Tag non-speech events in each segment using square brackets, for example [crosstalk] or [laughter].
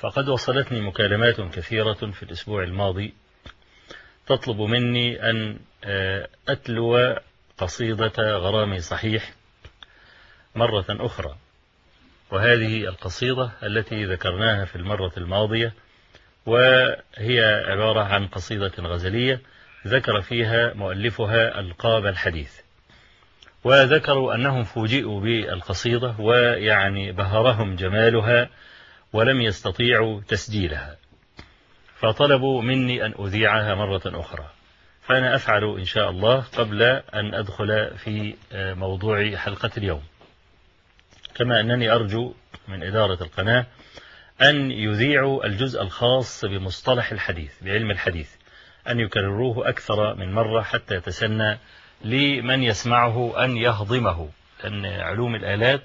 فقد وصلتني مكالمات كثيرة في الأسبوع الماضي تطلب مني أن أتلو قصيدة غرامي صحيح مرة أخرى. وهذه القصيدة التي ذكرناها في المرة الماضية وهي عبارة عن قصيدة غزلية ذكر فيها مؤلفها القاب الحديث. وذكروا أنهم فوجئوا بالقصيدة ويعني بهرهم جمالها ولم يستطيعوا تسجيلها. فطلبوا مني أن أذيعها مرة أخرى. فأنا أفعل إن شاء الله قبل أن أدخل في موضوع حلقة اليوم. كما أنني أرجو من إدارة القناة أن يذيعوا الجزء الخاص بمصطلح الحديث بعلم الحديث أن يكرروه أكثر من مرة حتى يتسنى لمن يسمعه أن يهضمه. أن علوم الآلات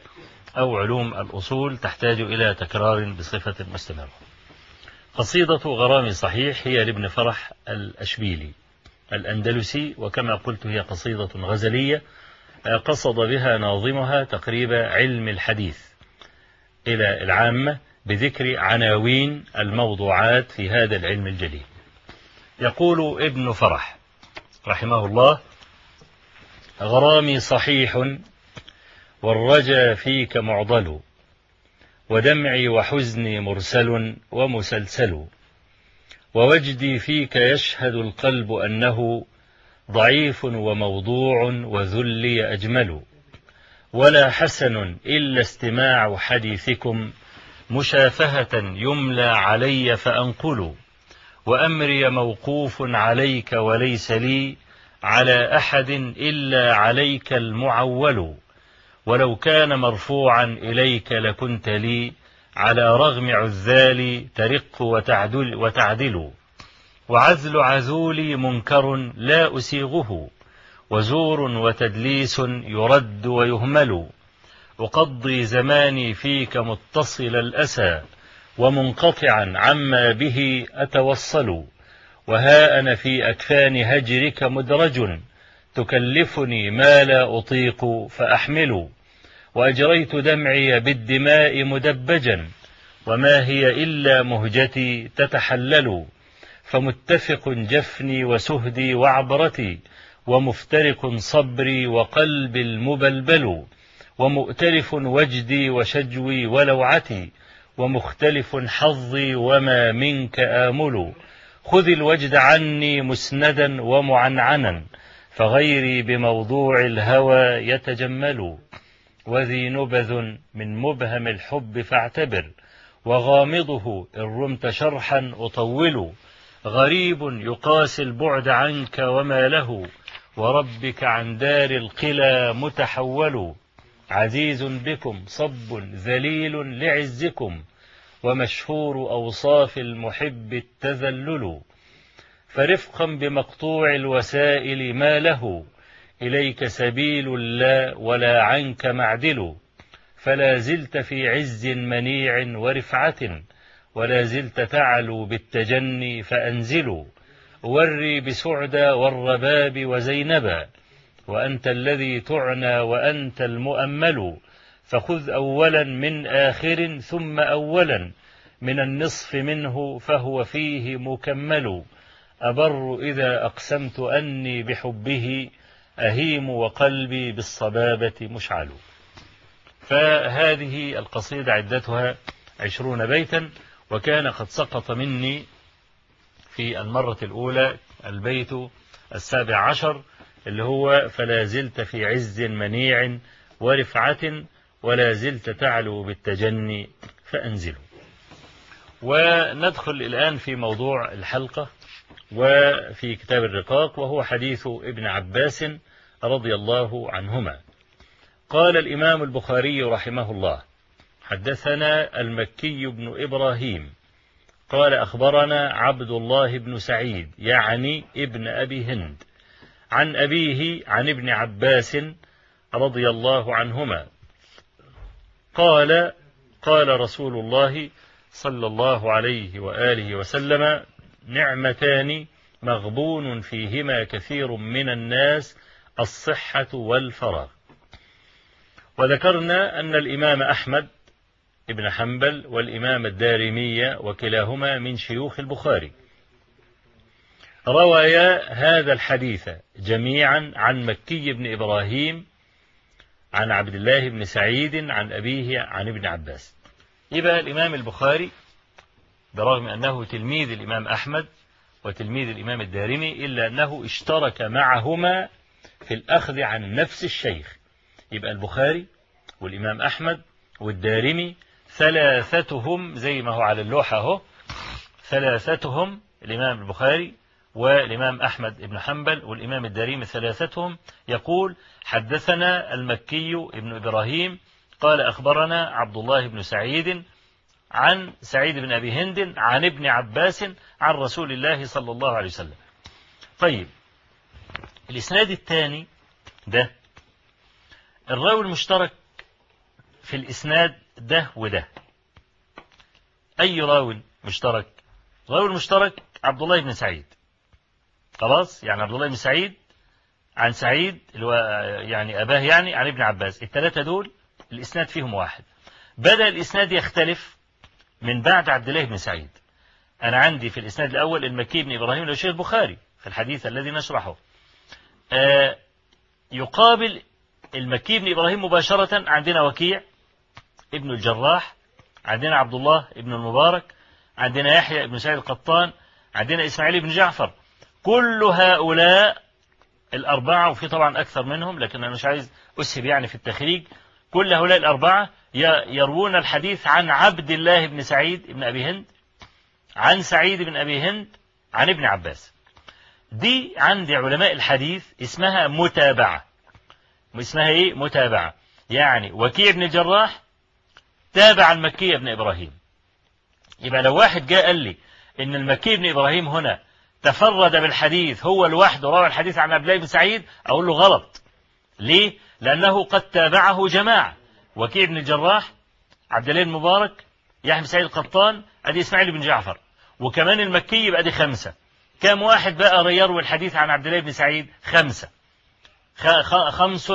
أو علوم الأصول تحتاج إلى تكرار بصفة مستمرة. قصيدة غرامي صحيح هي لابن فرح الأشبيلي الأندلسي وكما قلت هي قصيدة غزلية قصد بها ناظمها تقريب علم الحديث إلى العامة بذكر عناوين الموضوعات في هذا العلم الجليل. يقول ابن فرح رحمه الله غرامي صحيح والرجا فيك معضل ودمعي وحزني مرسل ومسلسل ووجدي فيك يشهد القلب أنه ضعيف وموضوع وذلي أجمل ولا حسن إلا استماع حديثكم مشافهة يملى علي فأنقل وأمري موقوف عليك وليس لي على أحد إلا عليك المعول. ولو كان مرفوعا إليك لكنت لي على رغم عذالي ترق وتعدل, وتعدل. وعزل عزولي منكر لا أسيغه. وزور وتدليس يرد ويهمل. أقضي زماني فيك متصل الأسى. ومنقطعا عما به أتوصل. وها أنا في أكفان هجرك مدرج. تكلفني ما لا أطيق فأحمل. وأجريت دمعي بالدماء مدبجا وما هي إلا مهجتي تتحلل فمتفق جفني وسهدي وعبرتي ومفترق صبري وقلبي المبلبل ومؤتلف وجدي وشجوي ولوعتي ومختلف حظي وما منك آمل. خذ الوجد عني مسندا ومعنعنا فغيري بموضوع الهوى يتجمل. وذي نبذ من مبهم الحب فاعتبر وغامضه إن رمت شرحا أطول غريب يقاسي البعد عنك وما له وربك عن دار القلى متحول عزيز بكم صب ذليل لعزكم ومشهور أوصاف المحب التذلل فرفقا بمقطوع الوسائل ما له إليك سبيل لا ولا عنك معدل فلا زلت في عز منيع ورفعة ولا زلت تعلو بالتجني فأنزل. وري بسعدى والرباب وزينبا وأنت الذي تعنى وأنت المؤمل. فخذ أولا من آخر ثم أولا من النصف منه فهو فيه مكمل. أبر إذا أقسمت أني بحبه أهيم وقلبي بالصبابة مشعل. فهذه القصيدة عدتها عشرون بيتا وكان قد سقط مني في المرة الأولى البيت السابع عشر اللي هو فلا زلت في عز منيع ورفعة ولا زلت تعلو بالتجني فأنزله وندخل الآن في موضوع الحلقة. وفي كتاب الرقاق وهو حديث ابن عباس رضي الله عنهما. قال الإمام البخاري رحمه الله حدثنا المكي بن إبراهيم. قال أخبرنا عبد الله بن سعيد يعني ابن أبي هند عن أبيه عن ابن عباس رضي الله عنهما. قال قال رسول الله صلى الله عليه وآله وسلم نعمتان مغبون فيهما كثير من الناس الصحة والفراغ. وذكرنا أن الإمام أحمد ابن حنبل والإمام الدارمية وكلاهما من شيوخ البخاري. روايا هذا الحديث جميعا عن مكي بن إبراهيم عن عبد الله بن سعيد عن أبيه عن ابن عباس. يبقى الإمام البخاري برغم أنه تلميذ الإمام أحمد وتلميذ الإمام الدارمي إلا أنه اشترك معهما في الأخذ عن نفس الشيخ. يبقى البخاري والإمام أحمد والدارمي ثلاثتهم زي ما هو على اللوحة أهو ثلاثتهم الإمام البخاري والإمام أحمد بن حنبل والإمام الدارمي ثلاثتهم. يقول حدثنا المكي ابن إبراهيم قال أخبرنا عبد الله بن سعيد عن سعيد بن أبي هند عن ابن عباس عن رسول الله صلى الله عليه وسلم. طيب الإسناد الثاني ده الراوي المشترك في الإسناد ده وده. أي راوي مشترك؟ راوي المشترك عبد الله بن سعيد. خلاص؟ يعني عبد الله بن سعيد عن سعيد اللي هو يعني أباه يعني عن ابن عباس. الثلاثة دول الإسناد فيهم واحد. بدأ الإسناد يختلف من بعد عبد الله بن سعيد. أنا عندي في الإسناد الأول المكي بن إبراهيم اللي شيخ البخاري في الحديث الذي نشرحه. آه يقابل المكي بن إبراهيم مباشرة عندنا وكيع ابن الجراح عندنا عبد الله ابن المبارك عندنا يحيى ابن سعيد القطان عندنا إسماعيل بن جعفر. كل هؤلاء الأربعة وفي طبعا أكثر منهم لكن أنا مش عايز أسهب يعني في التخريج كل هؤلاء الأربعة يروون الحديث عن عبد الله بن سعيد بن أبي هند عن سعيد بن أبي هند عن ابن عباس. دي عند علماء الحديث اسمها متابعة. اسمها إيه؟ متابعة. يعني وكيع بن الجراح تابع المكي بن إبراهيم. يبقى لو واحد جاء قال لي إن المكي بن إبراهيم هنا تفرد بالحديث هو لوحده روى الحديث عن عبد الله بن سعيد أقول له غلط. ليه؟ لأنه قد تابعه جماعة. وكيع بن الجراح عبد الله المبارك يحيى بن سعيد القطان أدي إسماعيل بن جعفر وكمان المكي يبقى دي خمسة. كم واحد بقى يروي الحديث عن عبد الله بن سعيد؟ خمسة. خمس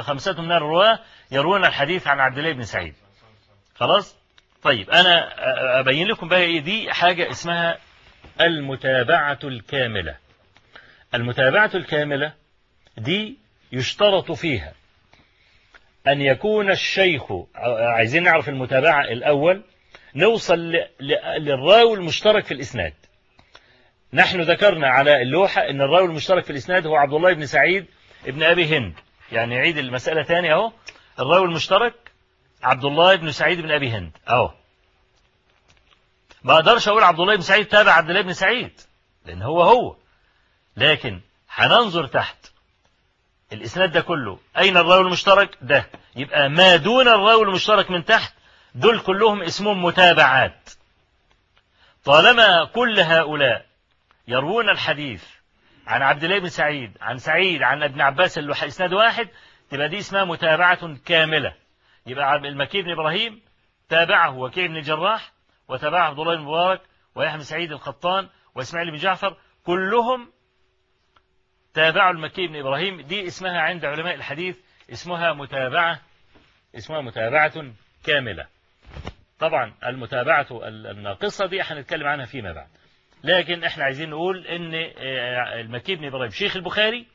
خمسة من الرواة يروون الحديث عن عبد الله بن سعيد. خلاص؟ طيب أنا أبين لكم بقى إيه دي حاجة اسمها المتابعة الكاملة. المتابعة الكاملة دي يشترط فيها أن يكون الشيخ عايزين نعرف المتابعة الأول نوصل للراوي المشترك في الإسناد. نحن ذكرنا على اللوحة أن الراوي المشترك في الإسناد هو عبد الله بن سعيد ابن أبي هند. يعني عيد المسألة ثانية أهو. الراوي المشترك عبد الله بن سعيد بن أبي هند. أهو. ما أقدرش أقول عبد الله بن سعيد تابع عبد الله بن سعيد لأن هو هو. لكن هننظر تحت. الإسناد ده كله. أين الراوي المشترك؟ ده. يبقى ما دون الراوي المشترك من تحت دول كلهم اسمهم متابعات. طالما كل هؤلاء يروون الحديث عن عبد الله بن سعيد عن سعيد عن ابن عباس اللي إسناد واحد تبقى دي اسمها متابعة كاملة. يبقى المكي بن إبراهيم تابعه وكيع بن الجراح وتابعه عبد الله بن مبارك ويحيى بن سعيد القطان وإسماعيل بن جعفر كلهم تابعوا المكي بن إبراهيم. دي اسمها عند علماء الحديث اسمها متابعة اسمها متابعة كاملة. طبعا المتابعة الناقصة دي هنتكلم عنها فيما بعد. لكن إحنا عايزين نقول إن المكي بن إبراهيم شيخ البخاري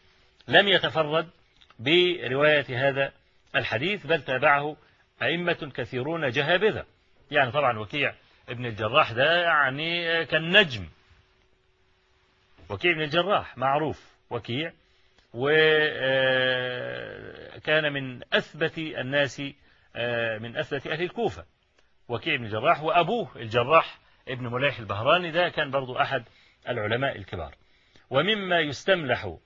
لم يتفرد برواية هذا الحديث بل تابعه أئمة كثيرون جهابذة يعني طبعا وكيع ابن الجراح ده يعني كان نجم وكيع بن الجراح معروف. وكيع وكان من أثبت الناس من أثبت أهل الكوفة. وكيع بن الجراح وأبوه الجراح ابن مليح البهراني ده كان برضو أحد العلماء الكبار. ومما يستملح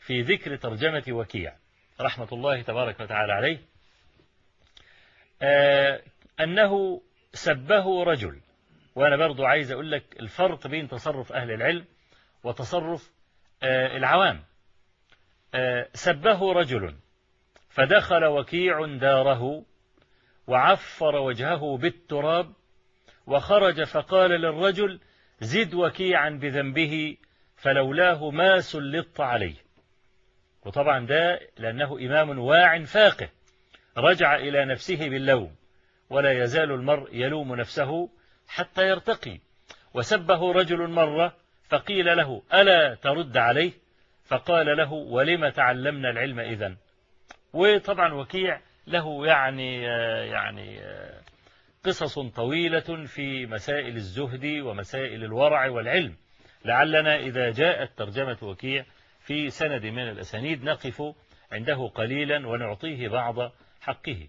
في ذكر ترجمة وكيع رحمة الله تبارك وتعالى عليه أنه سبه رجل. وأنا برضو عايز أقول لك الفرق بين تصرف أهل العلم وتصرف العوام. سبه رجل فدخل وكيع داره وعفر وجهه بالتراب وخرج فقال للرجل زد وكيعا بذنبه فلولاه ما سلطت عليه. وطبعا ده لأنه إمام واع فاقه رجع إلى نفسه باللوم ولا يزال المرء يلوم نفسه حتى يرتقي. وسبه رجل مرة فقيل له ألا ترد عليه؟ فقال له ولم تعلمنا العلم إذن؟ وطبعا وكيع له يعني يعني قصص طويلة في مسائل الزهد ومسائل الورع والعلم. لعلنا إذا جاءت ترجمة وكيع في سند من الأسانيد نقف عنده قليلا ونعطيه بعض حقه.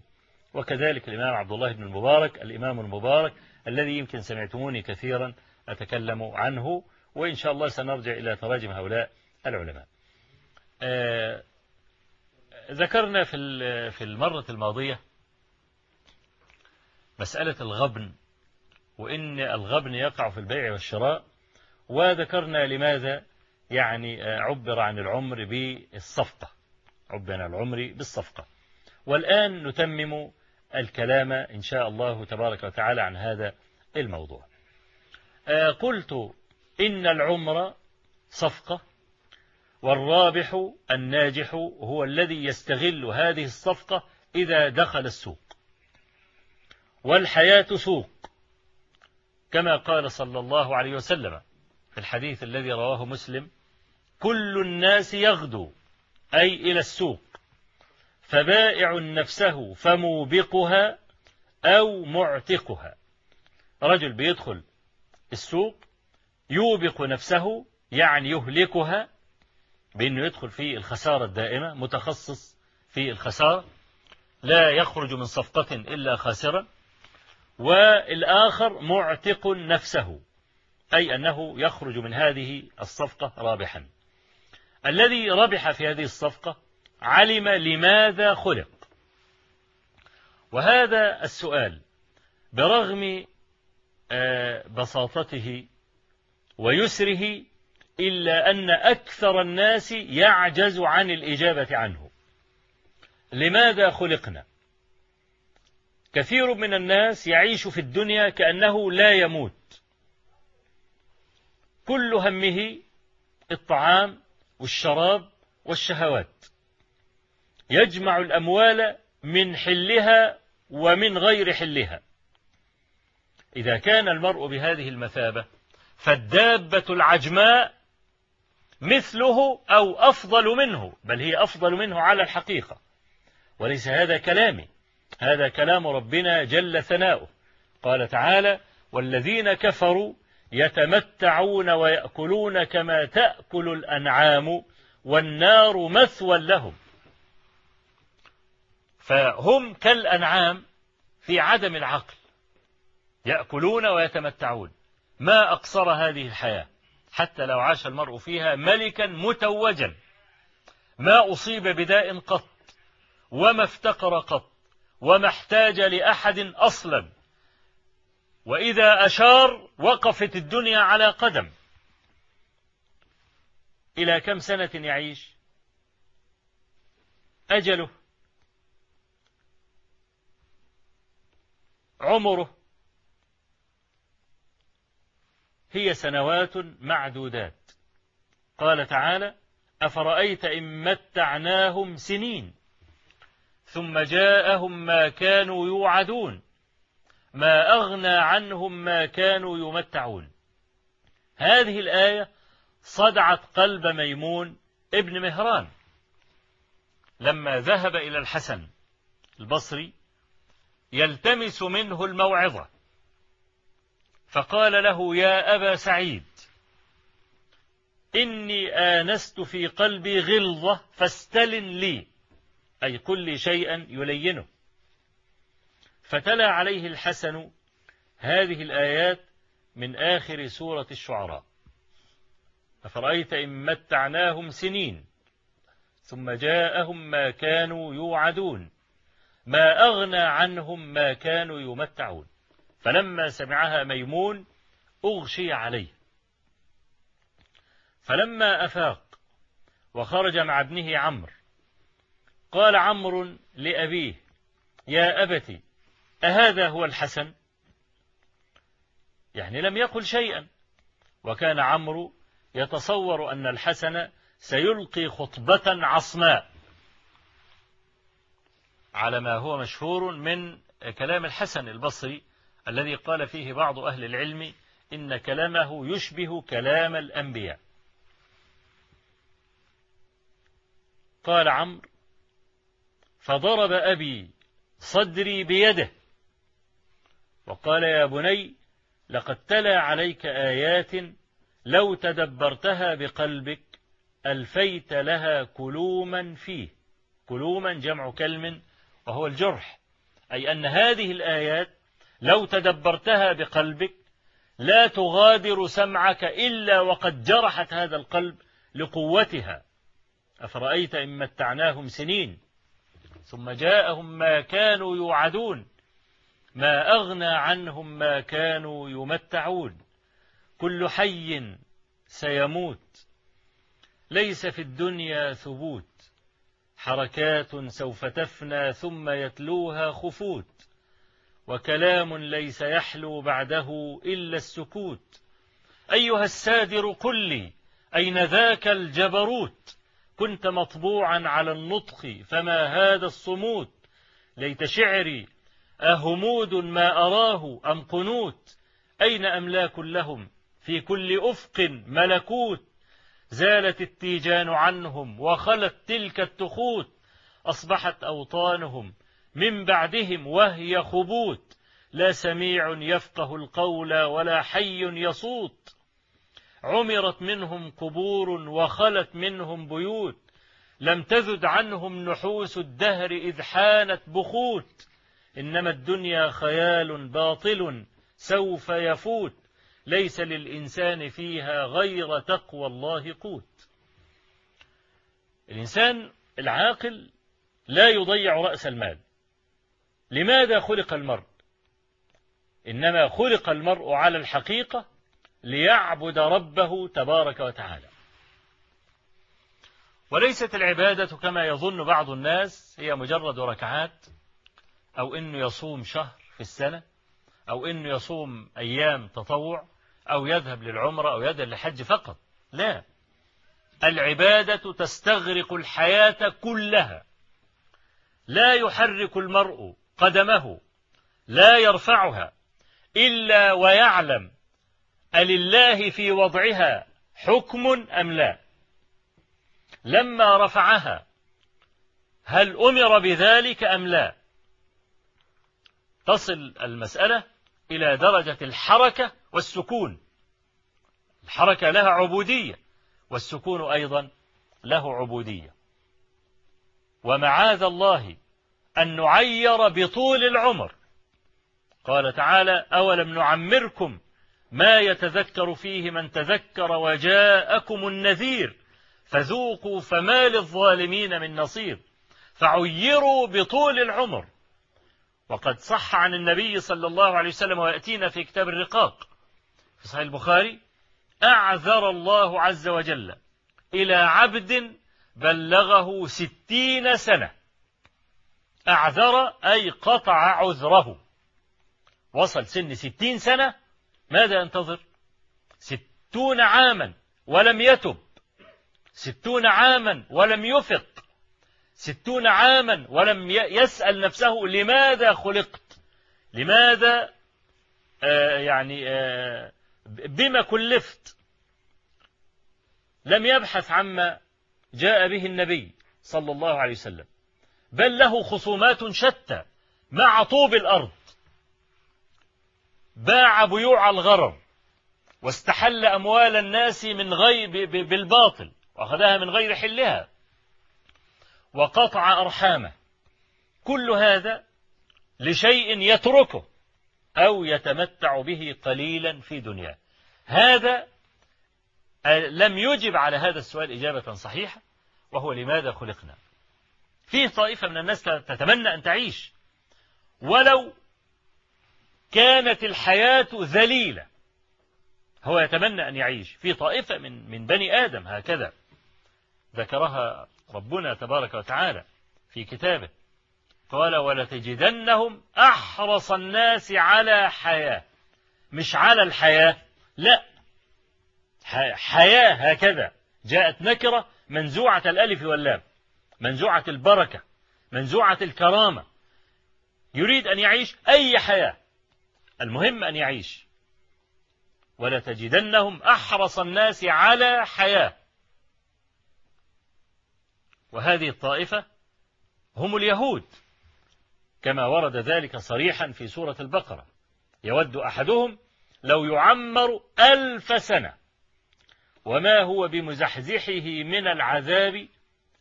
وكذلك الإمام عبد الله بن المبارك الإمام المبارك الذي يمكن سمعتموني كثيرا أتكلم عنه. وإن شاء الله سنرجع إلى تراجم هؤلاء العلماء. آه ذكرنا في في المرة الماضية مسألة الغبن وإن الغبن يقع في البيع والشراء وذكرنا لماذا يعني عبر عن العمر بالصفقة عبر عن العمر بالصفقة. والآن نتمم الكلام إن شاء الله تبارك وتعالى عن هذا الموضوع. قلت إن العمر صفقة والرابح الناجح هو الذي يستغل هذه الصفقة إذا دخل السوق. والحياة سوق كما قال صلى الله عليه وسلم في الحديث الذي رواه مسلم كل الناس يغدو أي إلى السوق فبائع نفسه فموبقها أو معتقها. رجل بيدخل السوق يوبق نفسه يعني يهلكها بأنه يدخل في الخسارة الدائمة متخصص في الخسارة لا يخرج من صفقة إلا خاسرا والآخر معتق نفسه أي أنه يخرج من هذه الصفقة رابحا. الذي ربح في هذه الصفقة علم لماذا خلق. وهذا السؤال برغم بساطته ويسره إلا أن أكثر الناس يعجز عن الإجابة عنه. لماذا خلقنا؟ كثير من الناس يعيش في الدنيا كأنه لا يموت. كل همه الطعام والشراب والشهوات. يجمع الأموال من حلها ومن غير حلها. إذا كان المرء بهذه المثابة فالدابة العجماء مثله أو أفضل منه بل هي أفضل منه على الحقيقة. وليس هذا كلامي. هذا كلام ربنا جل ثناؤه. قال تعالى والذين كفروا يتمتعون ويأكلون كما تأكل الأنعام والنار مثوى لهم. فهم كالأنعام في عدم العقل يأكلون ويتمتعون. ما أقصر هذه الحياة حتى لو عاش المرء فيها ملكا متوجا. ما أصيب بداء قط وما افتقر قط وما احتاج لأحد أصلا. وإذا أشار وقفت الدنيا على قدم. إلى كم سنة يعيش؟ أجله. عمره. هي سنوات معدودات. قال تعالى أفرأيت إن متعناهم سنين ثم جاءهم ما كانوا يوعدون ما أغنى عنهم ما كانوا يمتعون. هذه الآية صدعت قلب ميمون ابن مهران لما ذهب إلى الحسن البصري يلتمس منه الموعظة. فقال له يا أبا سعيد إني آنست في قلبي غلظة فاستلن لي أي قل لي شيئا يلينه. فتلا عليه الحسن هذه الآيات من آخر سورة الشعراء. أفرأيت إن متعناهم سنين ثم جاءهم ما كانوا يوعدون ما أغنى عنهم ما كانوا يمتعون. فلما سمعها ميمون أغشي عليه. فلما أفاق وخرج مع ابنه عمرو قال عمرو لأبيه يا أبت أهذا هو الحسن؟ يعني لم يقل شيئا. وكان عمرو يتصور أن الحسن سيلقي خطبة عصماء. على ما هو مشهور من كلام الحسن البصري الذي قال فيه بعض أهل العلم إن كلامه يشبه كلام الأنبياء. قال عمرو فضرب أبي صدري بيده وقال يا بني لقد تلا عليك آيات لو تدبرتها بقلبك ألفيت لها كلوما فيه. كلوما جمع كلم وهو الجرح. أي أن هذه الآيات لو تدبرتها بقلبك لا تغادر سمعك إلا وقد جرحت هذا القلب لقوتها. أفرأيت إن متعناهم سنين ثم جاءهم ما كانوا يوعدون ما أغنى عنهم ما كانوا يمتعون. كل حي سيموت ليس في الدنيا ثبوت. حركات سوف تفنى ثم يتلوها خفوت. وكلام ليس يحلو بعده إلا السكوت. أيها السادر قل لي أين ذاك الجبروت؟ كنت مطبوعا على النطق فما هذا الصموت؟ ليت شعري أهمود ما أراه أم قنوت؟ أين أملاك لهم؟ في كل أفق ملكوت. زالت التيجان عنهم وخلت تلك التخوت. أصبحت أوطانهم من بعدهم وهي خبوت. لا سميع يفقه القول ولا حي يصوت. عمرت منهم قبور وخلت منهم بيوت. لم تذد عنهم نحوس الدهر إذ حانت بخوت. إنما الدنيا خيال باطل سوف يفوت. ليس للإنسان فيها غير تقوى الله قوت. الإنسان العاقل لا يضيع رأس المال. لماذا خلق المرء؟ إنما خلق المرء على الحقيقة ليعبد ربه تبارك وتعالى. وليست العبادة كما يظن بعض الناس هي مجرد ركعات أو إنه يصوم شهر في السنة أو إنه يصوم أيام تطوع أو يذهب للعمرة أو يذهب للحج فقط. لا. العبادة تستغرق الحياة كلها. لا يحرك المرء قدمه لا يرفعها إلا ويعلم ألله في وضعها حكم أم لا. لما رفعها هل أمر بذلك أم لا؟ تصل المسألة إلى درجة الحركة والسكون. الحركة لها عبودية والسكون أيضا له عبودية. ومعاذ الله أن نعير بطول العمر. قال تعالى أولم نعمركم ما يتذكر فيه من تذكر وجاءكم النذير؟ فذوقوا فما للظالمين من نصير. فعيروا بطول العمر. وقد صح عن النبي صلى الله عليه وسلم ويأتينا في كتاب الرقاق في صحيح البخاري أعذر الله عز وجل إلى عبد بلغه ستين سنة. أعذر أي قطع عذره. وصل سن ستين سنة ماذا ينتظر؟ ستون عاما ولم يتب. ستون عاما ولم يفق. ستون عاما ولم يسأل نفسه لماذا خلقت؟ لماذا آه يعني آه بما كلفت؟ لم يبحث عما جاء به النبي صلى الله عليه وسلم. بل له خصومات شتى مع طوب الأرض. باع بيوع الغرر واستحل أموال الناس من غير بالباطل وأخذها من غير حلها وقطع أرحامه. كل هذا لشيء يتركه أو يتمتع به قليلا في دنياه. هذا لم يجب على هذا السؤال إجابة صحيحة وهو لماذا خلقنا؟ فيه طائفة من الناس تتمنى أن تعيش. ولو كانت الحياة ذليلة هو يتمنى أن يعيش. في طائفة من من بني آدم هكذا ذكرها ربنا تبارك وتعالى في كتابه. قال ولتجدنهم أحرص الناس على حياة. مش على الحياة لا. حياة هكذا. جاءت نكرة منزوعة الألف واللام. منزوعة البركة منزوعة الكرامة. يريد أن يعيش أي حياة. المهم أن يعيش. ولتجدنهم أحرص الناس على حياة. وهذه الطائفة هم اليهود كما ورد ذلك صريحا في سورة البقرة. يود أحدهم لو يعمر ألف سنة وما هو بمزحزحه من العذاب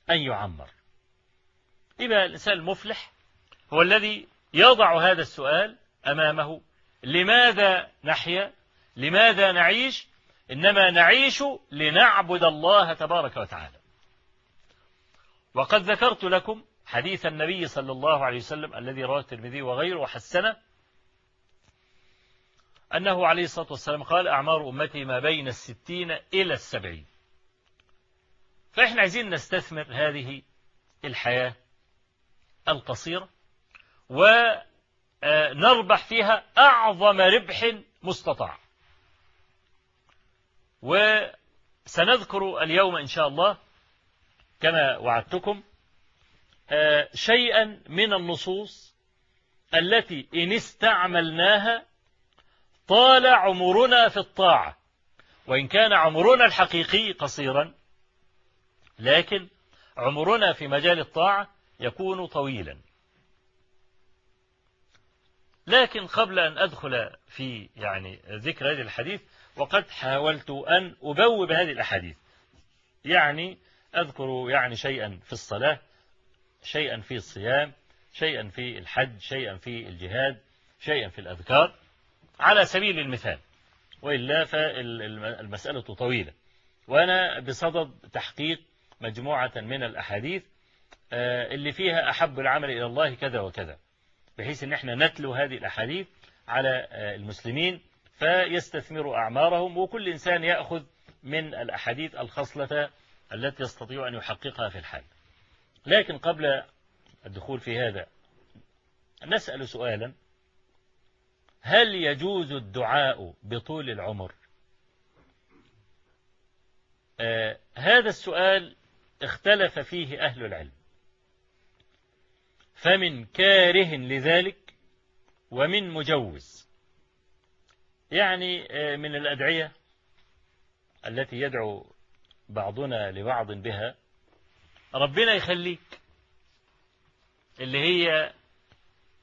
أن يعمر. إذا الإنسان المفلح هو الذي يضع هذا السؤال أمامه. لماذا نحيا؟ لماذا نعيش؟ إنما نعيش لنعبد الله تبارك وتعالى. وقد ذكرت لكم حديث النبي صلى الله عليه وسلم الذي رواه الترمذي وغيره وحسنه أنه عليه الصلاة والسلام قال أعمار أمتي ما بين الستين إلى السبعين. فإحنا عايزين نستثمر هذه الحياة القصيرة ونربح فيها أعظم ربح مستطاع. وسنذكر اليوم إن شاء الله كما وعدتكم شيئا من النصوص التي إن استعملناها طال عمرنا في الطاعة وإن كان عمرنا الحقيقي قصيرا لكن عمرنا في مجال الطاعة يكون طويلا. لكن قبل أن أدخل في يعني ذكر هذه الحديث وقد حاولت أن أبوب هذه الأحاديث. يعني أذكر يعني شيئا في الصلاة شيئا في الصيام شيئا في الحج شيئا في الجهاد شيئا في الأذكار. على سبيل المثال وإلا فالمسألة طويلة. وأنا بصدد تحقيق مجموعة من الأحاديث اللي فيها أحب العمل إلى الله كذا وكذا بحيث أن إحنا نتلو هذه الأحاديث على المسلمين فيستثمروا أعمارهم وكل إنسان يأخذ من الأحاديث الخصلة التي يستطيع أن يحققها في الحال. لكن قبل الدخول في هذا نسأل سؤالا. هل يجوز الدعاء بطول العمر؟ آه هذا السؤال اختلف فيه أهل العلم. فمن كاره لذلك ومن مجوز. يعني آه من الأدعية التي يدعو بعضنا لبعض بها ربنا يخليك اللي هي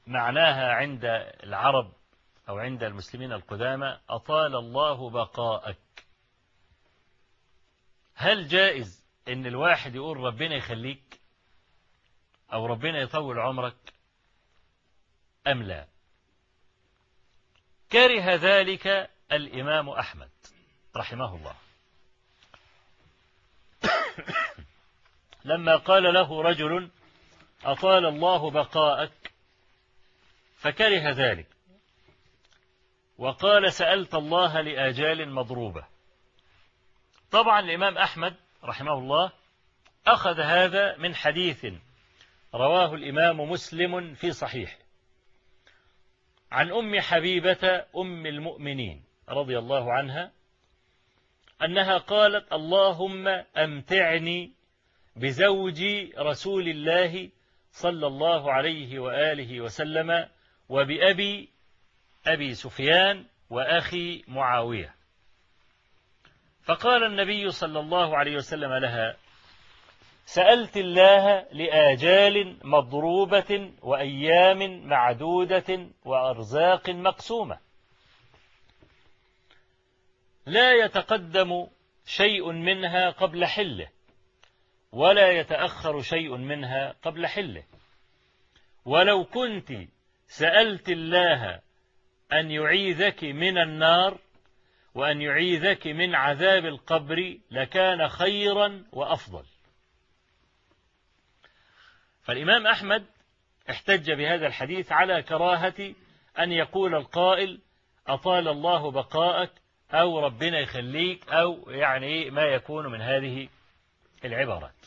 معناها عند العرب أو عند المسلمين القدامى أطال الله بقاءك. هل جائز إن الواحد يقول ربنا يخليك أو ربنا يطول عمرك أم لا. كره ذلك الإمام أحمد رحمه الله. لما قال له رجل أطال الله بقاءك فكره ذلك وقال سألت الله لآجال مضروبة. طبعا الإمام أحمد رحمه الله أخذ هذا من حديث رواه الإمام مسلم في صحيح. عن أم حبيبة أم المؤمنين رضي الله عنها أنها قالت اللهم أمتعني بزوج رسول الله صلى الله عليه وآله وسلم وبأبي أبي سفيان وأخي معاوية. فقال النبي صلى الله عليه وسلم لها سألت الله لآجال مضروبة وأيام معدودة وأرزاق مقسومة. لا يتقدم شيء منها قبل حله ولا يتأخر شيء منها قبل حله. ولو كنت سألت الله أن يعيذك من النار وأن يعيذك من عذاب القبر لكان خيرا وأفضل. فالإمام أحمد احتج بهذا الحديث على كراهة أن يقول القائل أطال الله بقاءك أو ربنا يخليك أو يعني ما يكون من هذه العبارات.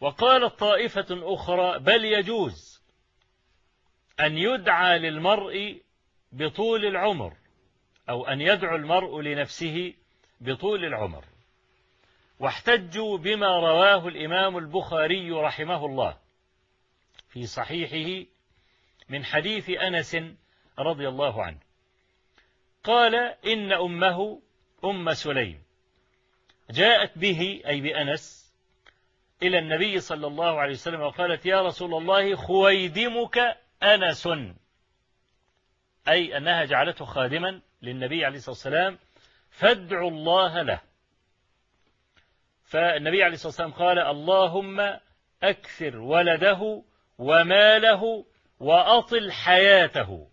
وقالت طائفة أخرى بل يجوز أن يدعى للمرء بطول العمر أو أن يدعو المرء لنفسه بطول العمر. واحتجوا بما رواه الإمام البخاري رحمه الله في صحيحه من حديث أنس رضي الله عنه. قال إن أمه أم سليم جاءت به أي بأنس إلى النبي صلى الله عليه وسلم وقالت يا رسول الله خويدمك أنس. أي أنها جعلته خادما للنبي عليه الصلاة والسلام فادعوا الله له. فالنبي عليه الصلاة والسلام قال اللهم أكثر ولده وماله وأطل حياته.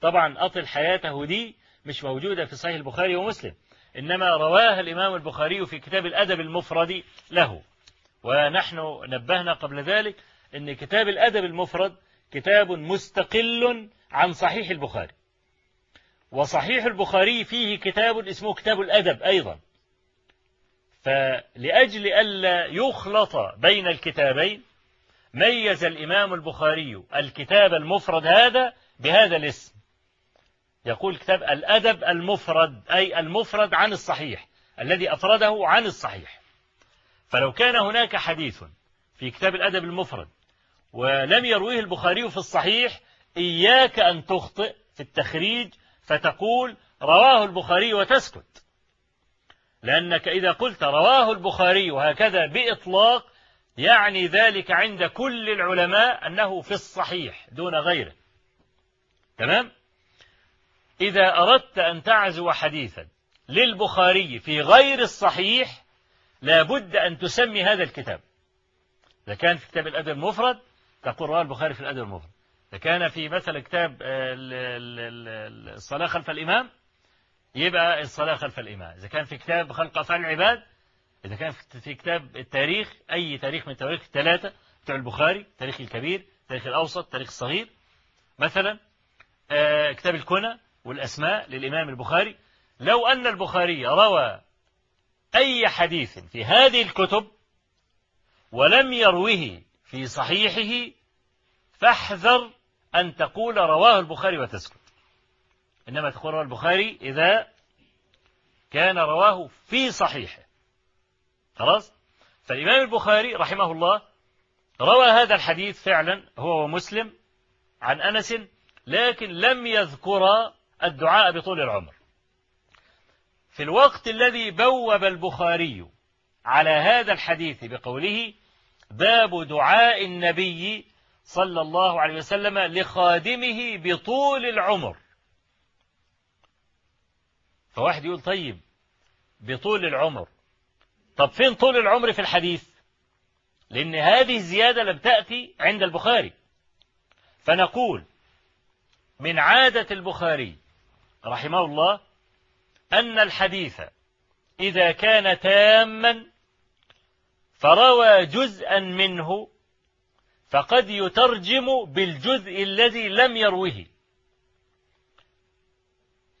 طبعا أطل حياته دي مش موجودة في صحيح البخاري ومسلم إنما رواها الإمام البخاري في كتاب الأدب المفرد له. ونحن نبهنا قبل ذلك أن كتاب الأدب المفرد كتاب مستقل عن صحيح البخاري. وصحيح البخاري فيه كتاب اسمه كتاب الأدب أيضا. فلأجل ألا يخلط بين الكتابين ميز الإمام البخاري الكتاب المفرد هذا بهذا الاسم. يقول كتاب الأدب المفرد أي المفرد عن الصحيح الذي أفرده عن الصحيح. فلو كان هناك حديث في كتاب الأدب المفرد ولم يرويه البخاري في الصحيح إياك أن تخطئ في التخريج فتقول رواه البخاري وتسكت. لأنك إذا قلت رواه البخاري وهكذا بإطلاق يعني ذلك عند كل العلماء أنه في الصحيح دون غيره. تمام؟ إذا أردت أن تعزو حديثا للبخاري في غير الصحيح لابد أن تسمي هذا الكتاب. إذا كان في كتاب الأدب المفرد تقول رواه البخاري في الأدب المفرد. إذا كان في مثلا كتاب الصلاة خلف الإمام يبقى الصلاة خلف الإمام. إذا كان في كتاب خلق أفعال العباد إذا كان في كتاب التاريخ أي تاريخ من التواريخ الثلاثة بتوع البخاري التاريخ الكبير التاريخ الأوسط التاريخ الصغير. مثلا آه كتاب الكنى والأسماء للإمام البخاري. لو أن البخاري روى أي حديث في هذه الكتب ولم يروه في صحيحه فاحذر أن تقول رواه البخاري وتسكت. إنما تقول رواه البخاري إذا كان رواه في صحيحه. خلاص؟ فالإمام البخاري رحمه الله روى هذا الحديث فعلا هو ومسلم عن أنس لكن لم يذكر الدعاء بطول العمر. في الوقت الذي بوب البخاري على هذا الحديث بقوله باب دعاء النبي صلى الله عليه وسلم لخادمه بطول العمر. فواحد يقول طيب بطول العمر. طب فين طول العمر في الحديث؟ لأن هذه الزيادة لم تأتي عند البخاري. فنقول من عادة البخاري رحمه الله أن الحديث إذا كان تاما فروى جزءا منه فقد يترجم بالجزء الذي لم يروه.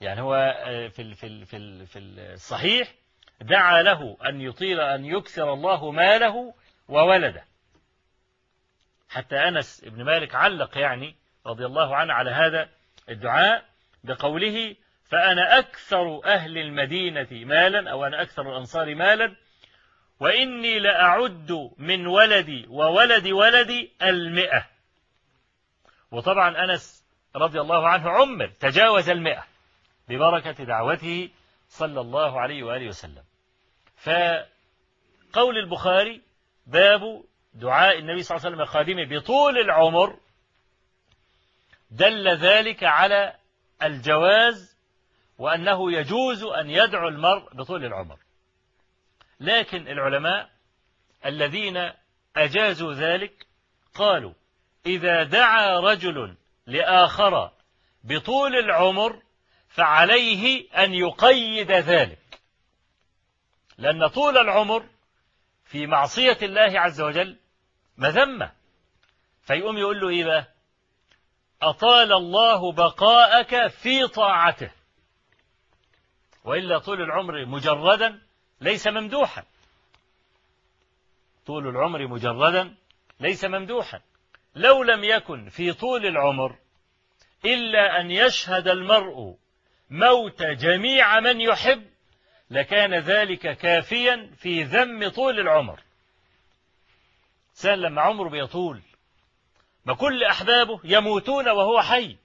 يعني هو آه، في في في في الصحيح دعا له أن يطيل أن يكثر الله ماله وولده. حتى أنس بن مالك علق يعني رضي الله عنه على هذا الدعاء بقوله فأنا أكثر أهل المدينة مالا أو أنا أكثر الأنصار مالا وإني لأعد من ولدي وولد ولدي المئة. وطبعا أنس رضي الله عنه عمر تجاوز المئة ببركة دعوته صلى الله عليه وآله وسلم. فقول البخاري باب دعاء النبي صلى الله عليه وسلم خادمه بطول العمر دل ذلك على الجواز وأنه يجوز أن يدعو المرء بطول العمر. لكن العلماء الذين أجازوا ذلك قالوا إذا دعا رجل لآخر بطول العمر فعليه أن يقيد ذلك. لأن طول العمر في معصية الله عز وجل مذمة. فيقوم يقول له إيه بقى؟ أطال الله بقاءك في طاعته. وإلا طول العمر مجردا ليس ممدوحا. طول العمر مجردا ليس ممدوحا. لو لم يكن في طول العمر إلا أن يشهد المرء موت جميع من يحب لكان ذلك كافيا في ذم طول العمر. سأل لما عمره بيطول ما كل أحبابه يموتون وهو حي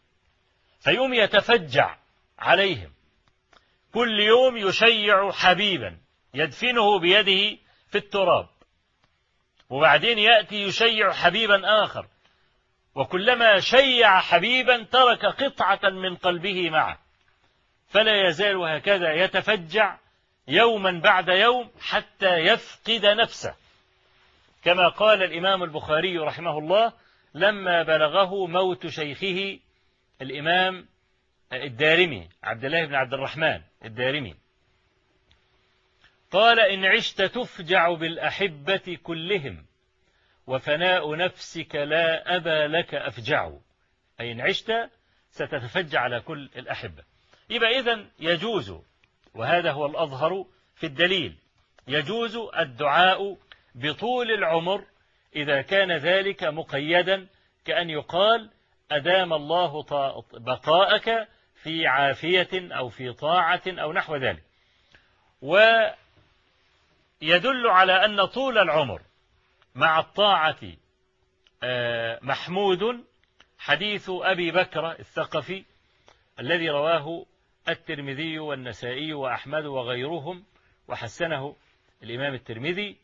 فيوم يتفجع عليهم. كل يوم يشيع حبيبا. يدفنه بيده في التراب. وبعدين يأتي يشيع حبيبا آخر. وكلما شيع حبيبا ترك قطعة من قلبه معه. فلا يزال هكذا يتفجع يوما بعد يوم حتى يفقد نفسه. كما قال الإمام البخاري رحمه الله لما بلغه موت شيخه الإمام الدارمي عبد الله بن عبد الرحمن الدارمي. قال إن عشت تفجع بالأحبة كلهم وفناء نفسك لا أبا لك أفجع. أي إن عشت ستتفجع على كل الأحبة. يبقى إذن يجوز وهذا هو الأظهر في الدليل يجوز الدعاء بطول العمر إذا كان ذلك مقيدا كأن يقال أدام الله بقاءك في عافية أو في طاعة أو نحو ذلك. ويدل على أن طول العمر مع الطاعة محمود حديث أبي بكر الثقفي الذي رواه الترمذي والنسائي وأحمد وغيرهم وحسنه الإمام الترمذي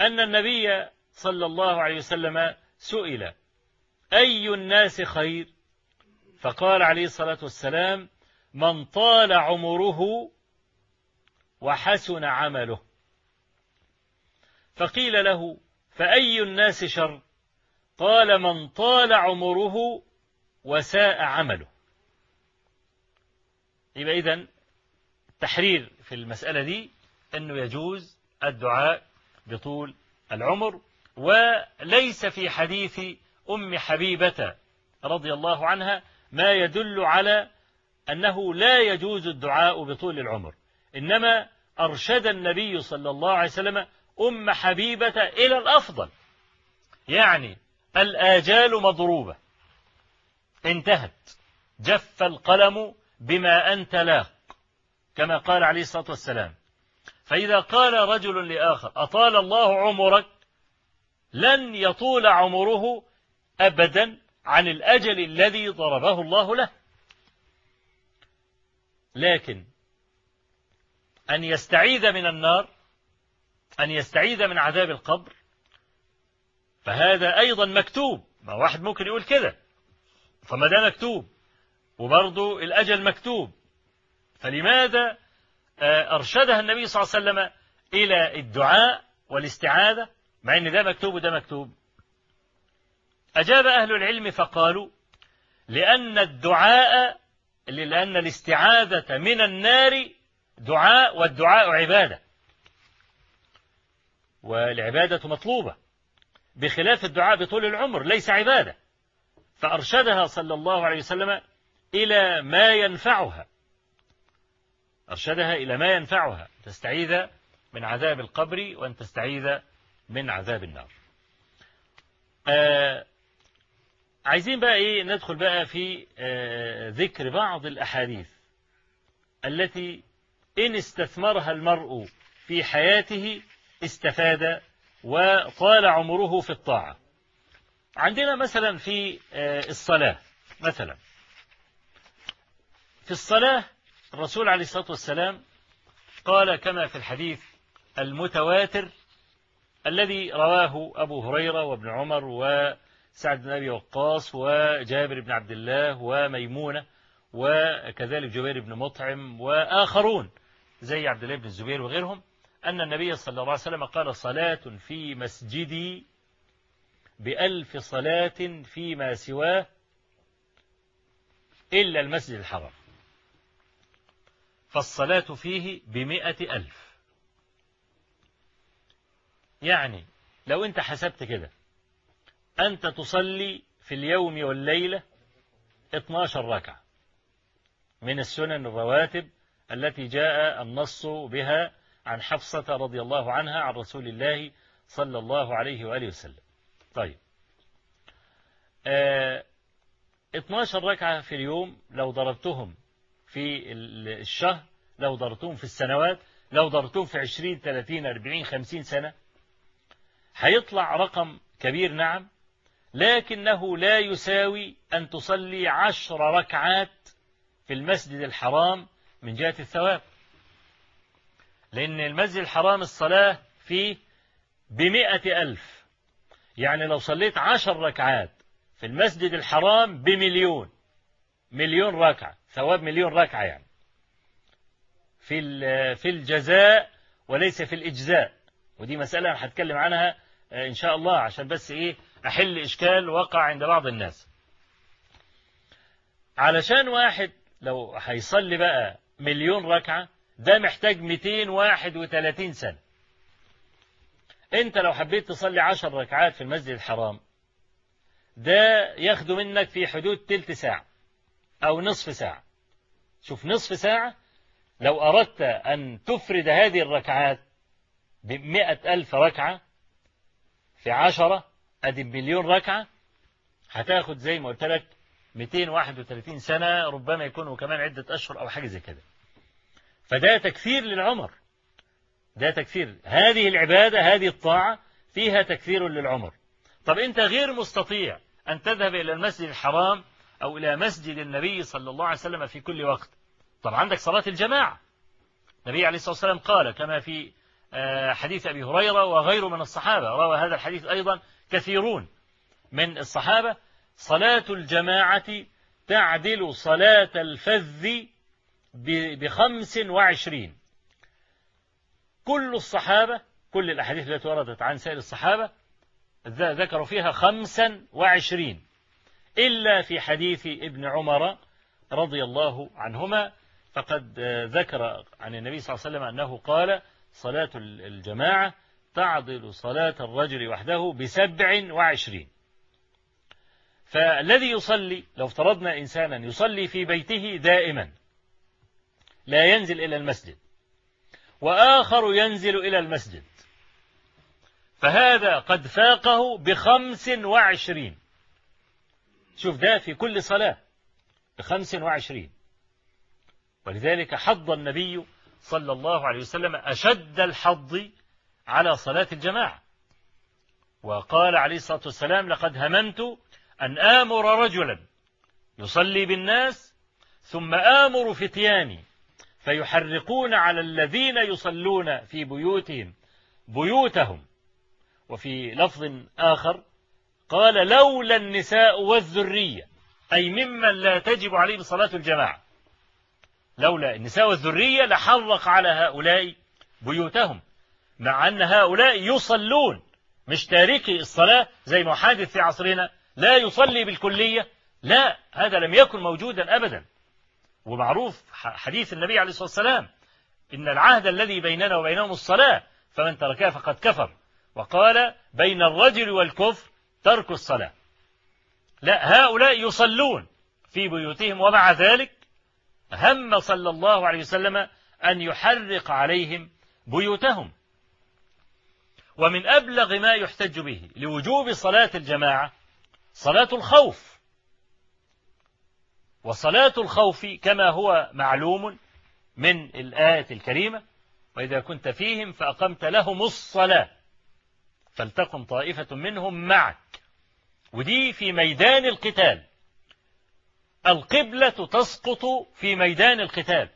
أن النبي صلى الله عليه وسلم سئل أي الناس خير؟ فقال عليه الصلاة والسلام من طال عمره وحسن عمله. فقيل له فأي الناس شر؟ قال من طال عمره وساء عمله. يبقى إذن التحرير في المسألة دي أنه يجوز الدعاء بطول العمر وليس في حديث أم حبيبة رضي الله عنها ما يدل على أنه لا يجوز الدعاء بطول العمر. إنما أرشد النبي صلى الله عليه وسلم أم حبيبة إلى الأفضل. يعني الآجال مضروبة. انتهت. جف القلم بما أنت لاق. كما قال عليه الصلاة والسلام. فإذا قال رجل لآخر أطال الله عمرك؟ لن يطول عمره أبدا عن الأجل الذي ضربه الله له. لكن أن يستعيذ من النار أن يستعيذ من عذاب القبر. فهذا أيضا مكتوب. ما واحد ممكن يقول كده. فما ده مكتوب؟ وبرضه الأجل مكتوب. فلماذا أرشدها النبي صلى الله عليه وسلم إلى الدعاء والاستعاذة؟ مع أن ده مكتوب وده مكتوب. أجاب أهل العلم فقالوا لأن الدعاء لأن الاستعاذة من النار دعاء والدعاء عبادة. والعبادة مطلوبة بخلاف الدعاء بطول العمر ليس عبادة. فأرشدها صلى الله عليه وسلم إلى ما ينفعها. أرشدها إلى ما ينفعها. تستعيذ من عذاب القبر وأن تستعيذ من عذاب النار. آه عايزين بقى إيه ندخل بقى في آه ذكر بعض الأحاديث التي إن استثمرها المرء في حياته استفاد وطال عمره في الطاعة. عندنا مثلا في آه الصلاة مثلا. في الصلاة الرسول عليه الصلاة والسلام قال كما في الحديث المتواتر الذي رواه أبو هريرة وابن عمر وسعد بن أبي وقاص وجابر بن عبد الله وميمونة وكذلك جبير بن مطعم وآخرون زي عبد الله بن الزبير وغيرهم. أن النبي صلى الله عليه وسلم قال صلاة في مسجدي بألف صلاة فيما سواه إلا المسجد الحرام. فالصلاة فيه بمئة ألف. يعني لو أنت حسبت كده أنت تصلي في اليوم والليلة 12 ركعة من السنن الرواتب التي جاء النص بها عن حفصة رضي الله عنها عن رسول الله صلى الله عليه وآله وسلم. طيب. آه 12 ركعة في اليوم لو ضربتهم في الشهر لو ضربتهم في السنوات لو ضربتهم في 20 30 40 50 سنة هيطلع رقم كبير نعم لكنه لا يساوي أن تصلي عشر ركعات في المسجد الحرام من جهة الثواب. لأن المسجد الحرام الصلاة فيه بمئة ألف. يعني لو صليت عشر ركعات في المسجد الحرام بمليون. مليون ركعة. ثواب مليون ركعة يعني. في في الجزاء وليس في الإجزاء. ودي مسألة هتكلم عنها إن شاء الله عشان بس إيه أحل إشكال وقع عند بعض الناس. علشان واحد لو هيصلي بقى مليون ركعة ده محتاج 231 سنة. انت لو حبيت تصلي عشر ركعات في المسجد الحرام ده ياخده منك في حدود تلت ساعة أو نصف ساعة. شوف نصف ساعة لو أردت أن تفرد هذه الركعات بمئة ألف ركعة في عشرة أدي مليون ركعة هتاخد زي ما قلت لك 231 سنة ربما يكونوا كمان عدة أشهر أو حاجة زي كده. فده تكثير للعمر. ده تكثير هذه العبادة هذه الطاعة فيها تكثير للعمر. طب أنت غير مستطيع أن تذهب إلى المسجد الحرام أو إلى مسجد النبي صلى الله عليه وسلم في كل وقت. طب عندك صلاة الجماعة. النبي عليه الصلاة والسلام قال كما في حديث أبي هريرة وغيره من الصحابة. روى هذا الحديث أيضا كثيرون من الصحابة. صلاة الجماعة تعدل صلاة الفذ بخمس وعشرين. كل الصحابة كل الأحاديث التي وردت عن سائر الصحابة ذكروا فيها خمسا وعشرين. إلا في حديث ابن عمر رضي الله عنهما فقد ذكر عن النبي صلى الله عليه وسلم أنه قال صلاة الجماعة تعضل صلاة الرجل وحده بسبع وعشرين. فالذي يصلي لو افترضنا إنسانا يصلي في بيته دائما لا ينزل إلى المسجد وآخر ينزل إلى المسجد. فهذا قد فاقه بخمس وعشرين. شوف ده في كل صلاة بخمس وعشرين. ولذلك حض النبي صلى الله عليه وسلم أشد الحض على صلاة الجماعة. وقال عليه الصلاة والسلام لقد هممت أن آمر رجلا يصلي بالناس ثم آمر فتياني فيحرقون على الذين يصلون في بيوتهم بيوتهم. وفي لفظ آخر قال لولا النساء والذرية أي ممن لا تجب عليهم صلاة الجماعة. لولا النساء والذرية لحرق على هؤلاء بيوتهم مع أن هؤلاء يصلون مش تاركي الصلاة زي ما حادث في عصرنا لا يصلي بالكلية لا هذا لم يكن موجودا أبدا. ومعروف حديث النبي عليه الصلاة والسلام إن العهد الذي بيننا وبينهم الصلاة فمن تركها فقد كفر. وقال بين الرجل والكفر ترك الصلاة. لا هؤلاء يصلون في بيوتهم ومع ذلك هم صلى الله عليه وسلم أن يحرق عليهم بيوتهم. ومن أبلغ ما يحتج به لوجوب صلاة الجماعة صلاة الخوف. وصلاة الخوف كما هو معلوم من الآية الكريمة وإذا كنت فيهم فأقمت لهم الصلاة فلتقم طائفة منهم معك. ودي في ميدان القتال. القبلة تسقط في ميدان القتال.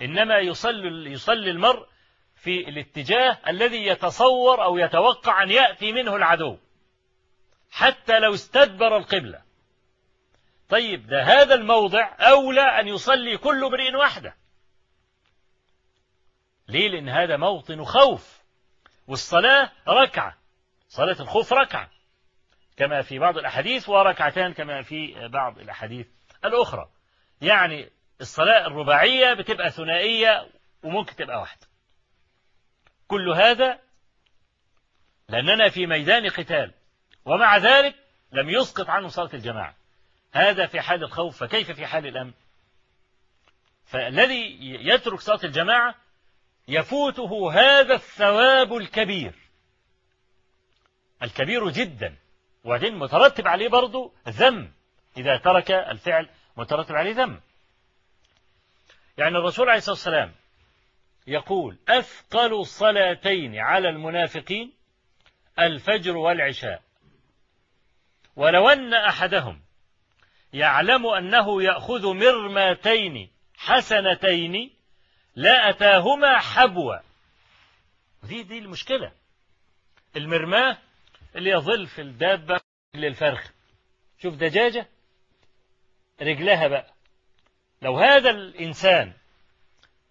إنما يصلي, يصلي المرء في الاتجاه الذي يتصور أو يتوقع أن يأتي منه العدو. حتى لو استدبر القبلة. طيب ده هذا الموضع أولى أن يصلي كل امرئ وحده. ليه؟ لأن هذا موطن خوف والصلاة ركعة صلاة الخوف ركعة كما في بعض الأحاديث وركعتان كما في بعض الأحاديث الأخرى. يعني الصلاة الرباعية بتبقى ثنائية وممكن تبقى واحدة. كل هذا لأننا في ميدان قتال ومع ذلك لم يسقط عنه صلاة الجماعة. هذا في حال الخوف فكيف في حال الأمن؟ فالذي يترك صلاة الجماعة يفوته هذا الثواب الكبير. الكبير جدا وبعدين مترتب عليه برضه ذم إذا ترك الفعل مترتب عليه ذم. يعني الرسول عليه الصلاة والسلام يقول أثقل الصلاتين على المنافقين الفجر والعشاء ولو أن أحدهم يعلم أنه يأخذ مرماتين حسنتين لا أتاهما حبوا دي دي المشكلة. المرماة اللي يظل في الدابة للفرخ شوف دجاجة رجلها بقى. لو هذا الإنسان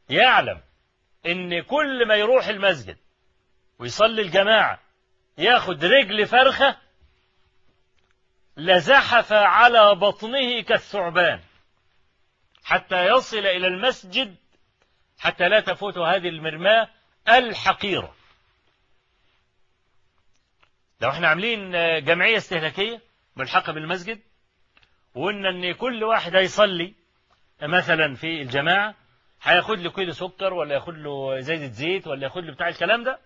يعلم إن كل ما يروح المسجد ويصلي الجماعة ياخد رجل فرخة لزحف على بطنه كالثعبان. حتى يصل إلى المسجد حتى لا تفوت هذه المرماة الحقيرة. لو إحنا عاملين جمعية استهلاكية ملحقة بالمسجد وقلنا إن كل واحد هيصلي مثلا في الجماعة هياخد له كيلو سكر ولا ياخد له زيت زيت ولا ياخد له بتاع الكلام ده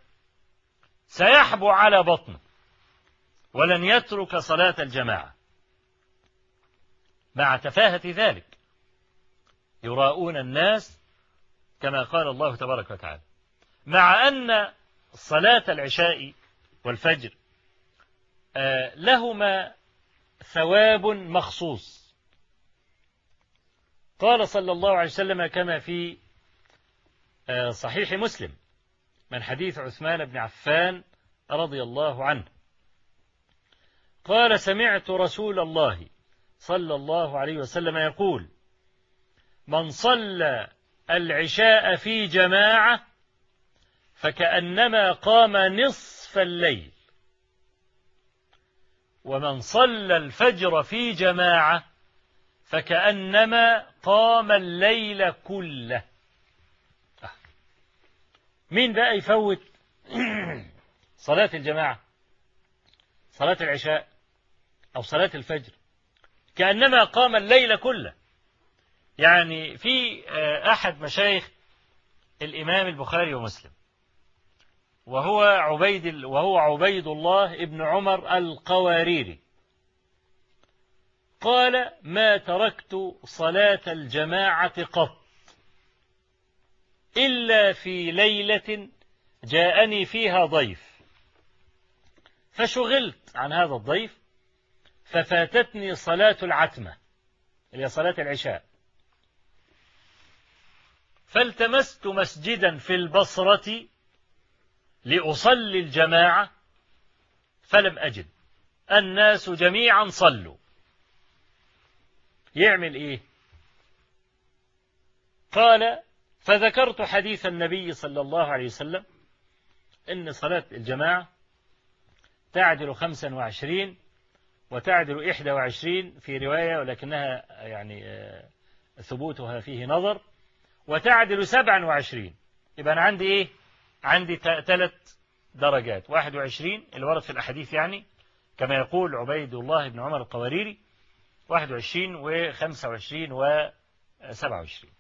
سيحبو على بطنه. ولن يترك صلاة الجماعة. مع تفاهة ذلك يراؤون الناس كما قال الله تبارك وتعالى. مع أن صلاة العشاء والفجر لهما ثواب مخصوص. قال صلى الله عليه وسلم كما في صحيح مسلم من حديث عثمان بن عفان رضي الله عنه. قال سمعت رسول الله صلى الله عليه وسلم يقول من صلى العشاء في جماعة فكأنما قام نصف الليل ومن صلى الفجر في جماعة فكأنما قام الليل كله. مين بقى يفوت [clears throat] صلاة الجماعة؟ صلاة العشاء؟ أو صلاة الفجر. كأنما قام الليل كله. يعني في أحد مشايخ الإمام البخاري ومسلم. وهو عبيد وهو عبيد الله ابن عمر القواريري. قال ما تركت صلاة الجماعة قط إلا في ليلة جاءني فيها ضيف. فشغلت عن هذا الضيف ففاتتني صلاة العتمة اللي هي صلاة العشاء. فالتمست مسجدا في البصرة لأصلي الجماعة فلم أجد. الناس جميعا صلوا. يعمل إيه؟ قال فذكرت حديث النبي صلى الله عليه وسلم إن صلاة الجماعة تعدل خمسا وعشرين وتعدل إحدى وعشرين في رواية ولكنها يعني ثبوتها فيه نظر. وتعدل سبعا وعشرين. يبقى أنا عندي إيه؟ عندي ثلاث درجات. واحد وعشرين اللي ورد في الأحاديث يعني كما يقول عبيد الله بن عمر القواريري. واحد وعشرين وخمسة وعشرين وسبعة وعشرين.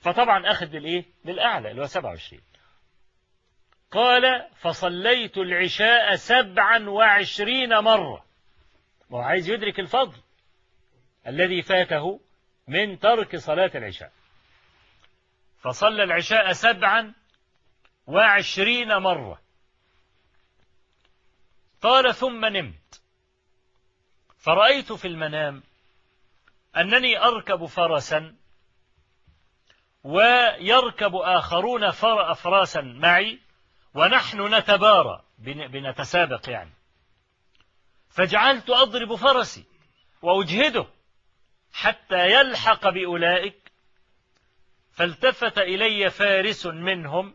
فطبعا أخذ للإيه للأعلى اللي هو سبعة وعشرين. قال فصليت العشاء سبعا وعشرين مرة. وهو عايز يدرك الفضل الذي فاته من ترك صلاة العشاء. فصلى العشاء سبعا وعشرين مرة. قال ثم نمت. فرأيت في المنام أنني أركب فرسا ويركب آخرون فر أفراسا معي ونحن نتبارى بنتسابق يعني. فجعلت أضرب فرسي وأجهده حتى يلحق بأولئك فالتفت إلي فارس منهم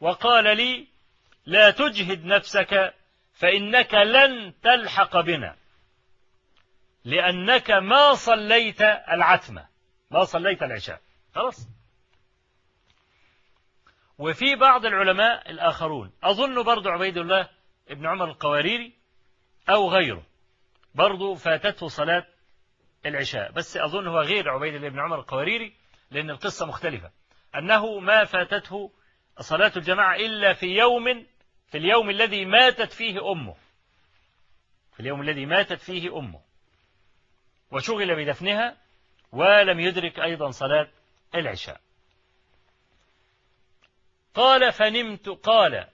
وقال لي لا تجهد نفسك فإنك لن تلحق بنا لأنك ما صليت العتمة. ما صليت العشاء. خلاص. وفي بعض العلماء الآخرون أظن برضو عبيد الله ابن عمر القواريري أو غيره. برضو فاتته صلاة العشاء. بس أظن هو غير عبيد الله بن عمر القواريري لأن القصة مختلفة. أنه ما فاتته صلاة الجماعة إلا في يوم في اليوم الذي ماتت فيه أمه. في اليوم الذي ماتت فيه أمه. وشغل بدفنها ولم يدرك أيضا صلاة العشاء. قال فنمت قال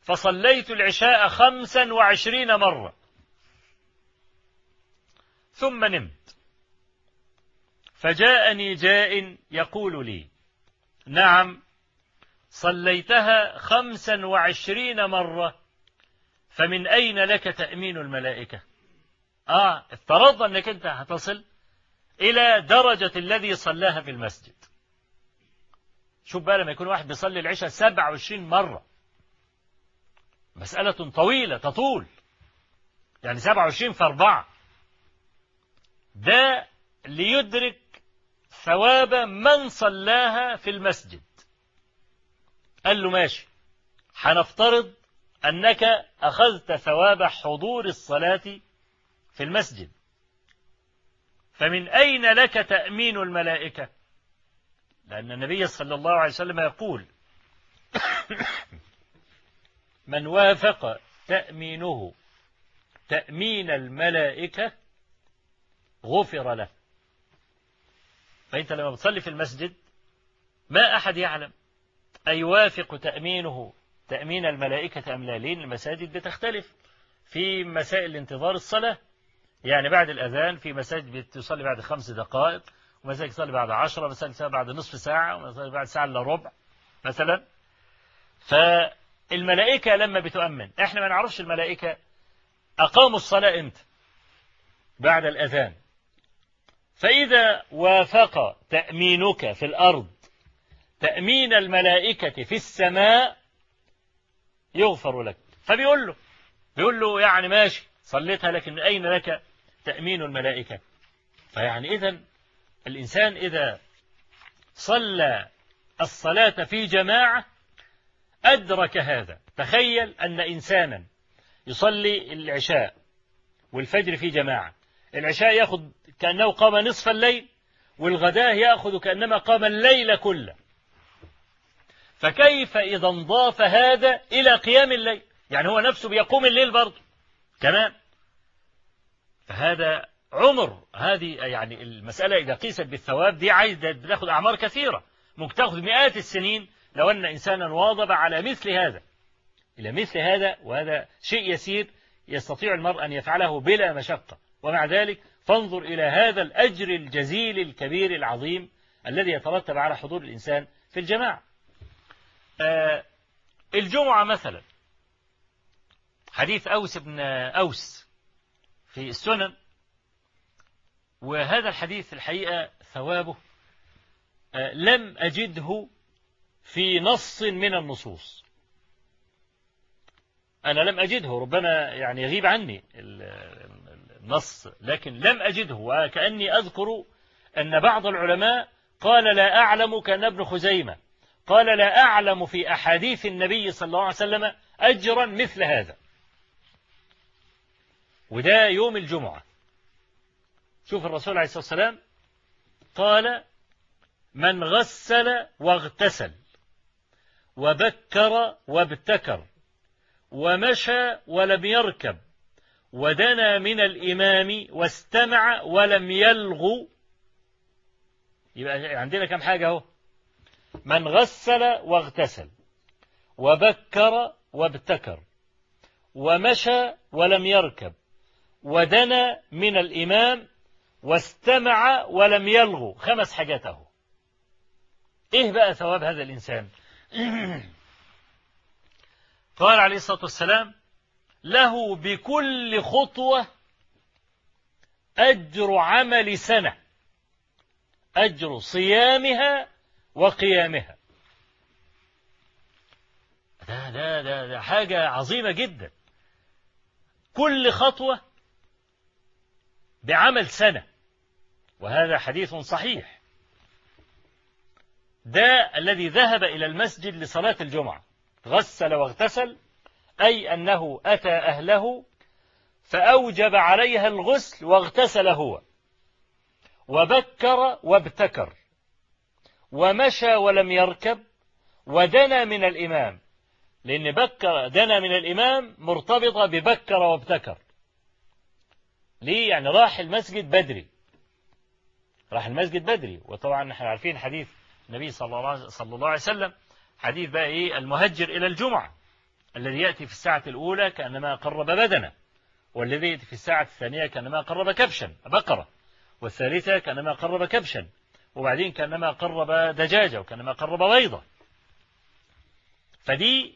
فصليت العشاء خمسا وعشرين مرة. ثم نمت. فجاءني جاء يقول لي نعم صليتها خمسا وعشرين مرة فمن أين لك تأمين الملائكة؟ آه افترض أنك أنت هتصل إلى درجة الذي صلاها في المسجد. شوف بقى لما يكون واحد بيصلي العشاء 27 مرة مسألة طويلة تطول. يعني 27 في 4 ده ليدرك ثواب من صلاها في المسجد. قال له ماشي هنفترض أنك أخذت ثواب حضور الصلاة في المسجد. فمن أين لك تأمين الملائكة؟ لأن النبي صلى الله عليه وسلم يقول [coughs] من وافق تأمينه تأمين الملائكة غفر له. فأنت لما بتصلي في المسجد ما أحد يعلم أيوافق تأمينه تأمين الملائكة أم لا لين المساجد بتختلف. في مسائل انتظار الصلاة يعني بعد الأذان في مساجد بتصلي بعد خمس دقائق ومساجد تصلي بعد عشرة مساجد تصلي بعد نصف ساعة ومساجد بعد ساعة إلا ربع مثلا. فالملائكة لما بتؤمن إحنا ما نعرفش الملائكة أقاموا الصلاة إمتى؟ بعد الأذان. فإذا وافق تأمينك في الأرض تأمين الملائكة في السماء يغفر لك. فبيقول له بيقول له يعني ماشي صليتها لكن أين لك تأمين الملائكة؟ فيعني إذا الإنسان إذا صلى الصلاة في جماعة أدرك هذا. تخيل أن إنسانا يصلي العشاء والفجر في جماعة. العشاء يأخذ كأنه قام نصف الليل والغداء يأخذ كأنما قام الليل كله. فكيف إذا انضاف هذا إلى قيام الليل؟ يعني هو نفسه بيقوم الليل برضه. كمان فهذا عمر هذه يعني المسألة إذا قيست بالثواب دي عايز تاخد أعمار كثيرة. ممكن تاخد مئات السنين لو أن إنسانا واظب على مثل هذا. إلى مثل هذا وهذا شيء يسير يستطيع المرء أن يفعله بلا مشقة. ومع ذلك فانظر إلى هذا الأجر الجزيل الكبير العظيم الذي يترتب على حضور الإنسان في الجماعة. آه الجمعة مثلا حديث أوس بن أوس في السنن وهذا الحديث الحقيقة ثوابه آه لم أجده في نص من النصوص. أنا لم أجده ربما يعني يغيب عني النص لكن لم أجده وكأني أذكر أن بعض العلماء قال لا أعلم كان ابن خزيمة قال لا أعلم في أحاديث النبي صلى الله عليه وسلم أجرا مثل هذا. وده يوم الجمعة. شوف الرسول عليه الصلاة والسلام قال من غسل واغتسل وبكر وابتكر ومشى ولم يركب ودنا من الإمام واستمع ولم يلغو يبقى عندنا كم حاجة أهو. من غسل واغتسل وبكر وابتكر ومشى ولم يركب ودنا من الإمام واستمع ولم يلغو خمس حاجات أهو. إيه بقى ثواب هذا الإنسان؟ [clears throat] قال عليه الصلاة والسلام له بكل خطوة أجر عمل سنة. أجر صيامها وقيامها. ده, ده, ده, ده حاجة عظيمة جدا. كل خطوة بعمل سنة وهذا حديث صحيح. ده الذي ذهب إلى المسجد لصلاة الجمعة غسل واغتسل أي أنه أتى أهله فأوجب عليها الغسل واغتسل هو. وبكر وابتكر. ومشى ولم يركب. ودنا من الإمام. لأن بكر دنا من الإمام مرتبطة ببكر وابتكر. ليه؟ يعني راح المسجد بدري. راح المسجد بدري. وطبعا إحنا عارفين حديث النبي صلى الله صلى الله عليه وسلم. حديث بقى إيه؟ المهجر إلى الجمعة. الذي يأتي في الساعة الأولى كأنما قرب بدنه والذي يأتي في الساعة الثانية كأنما قرب كبشا بقرة والثالثة كأنما قرب كبشا وبعدين كأنما قرب دجاجة وكأنما قرب بيضة. فدي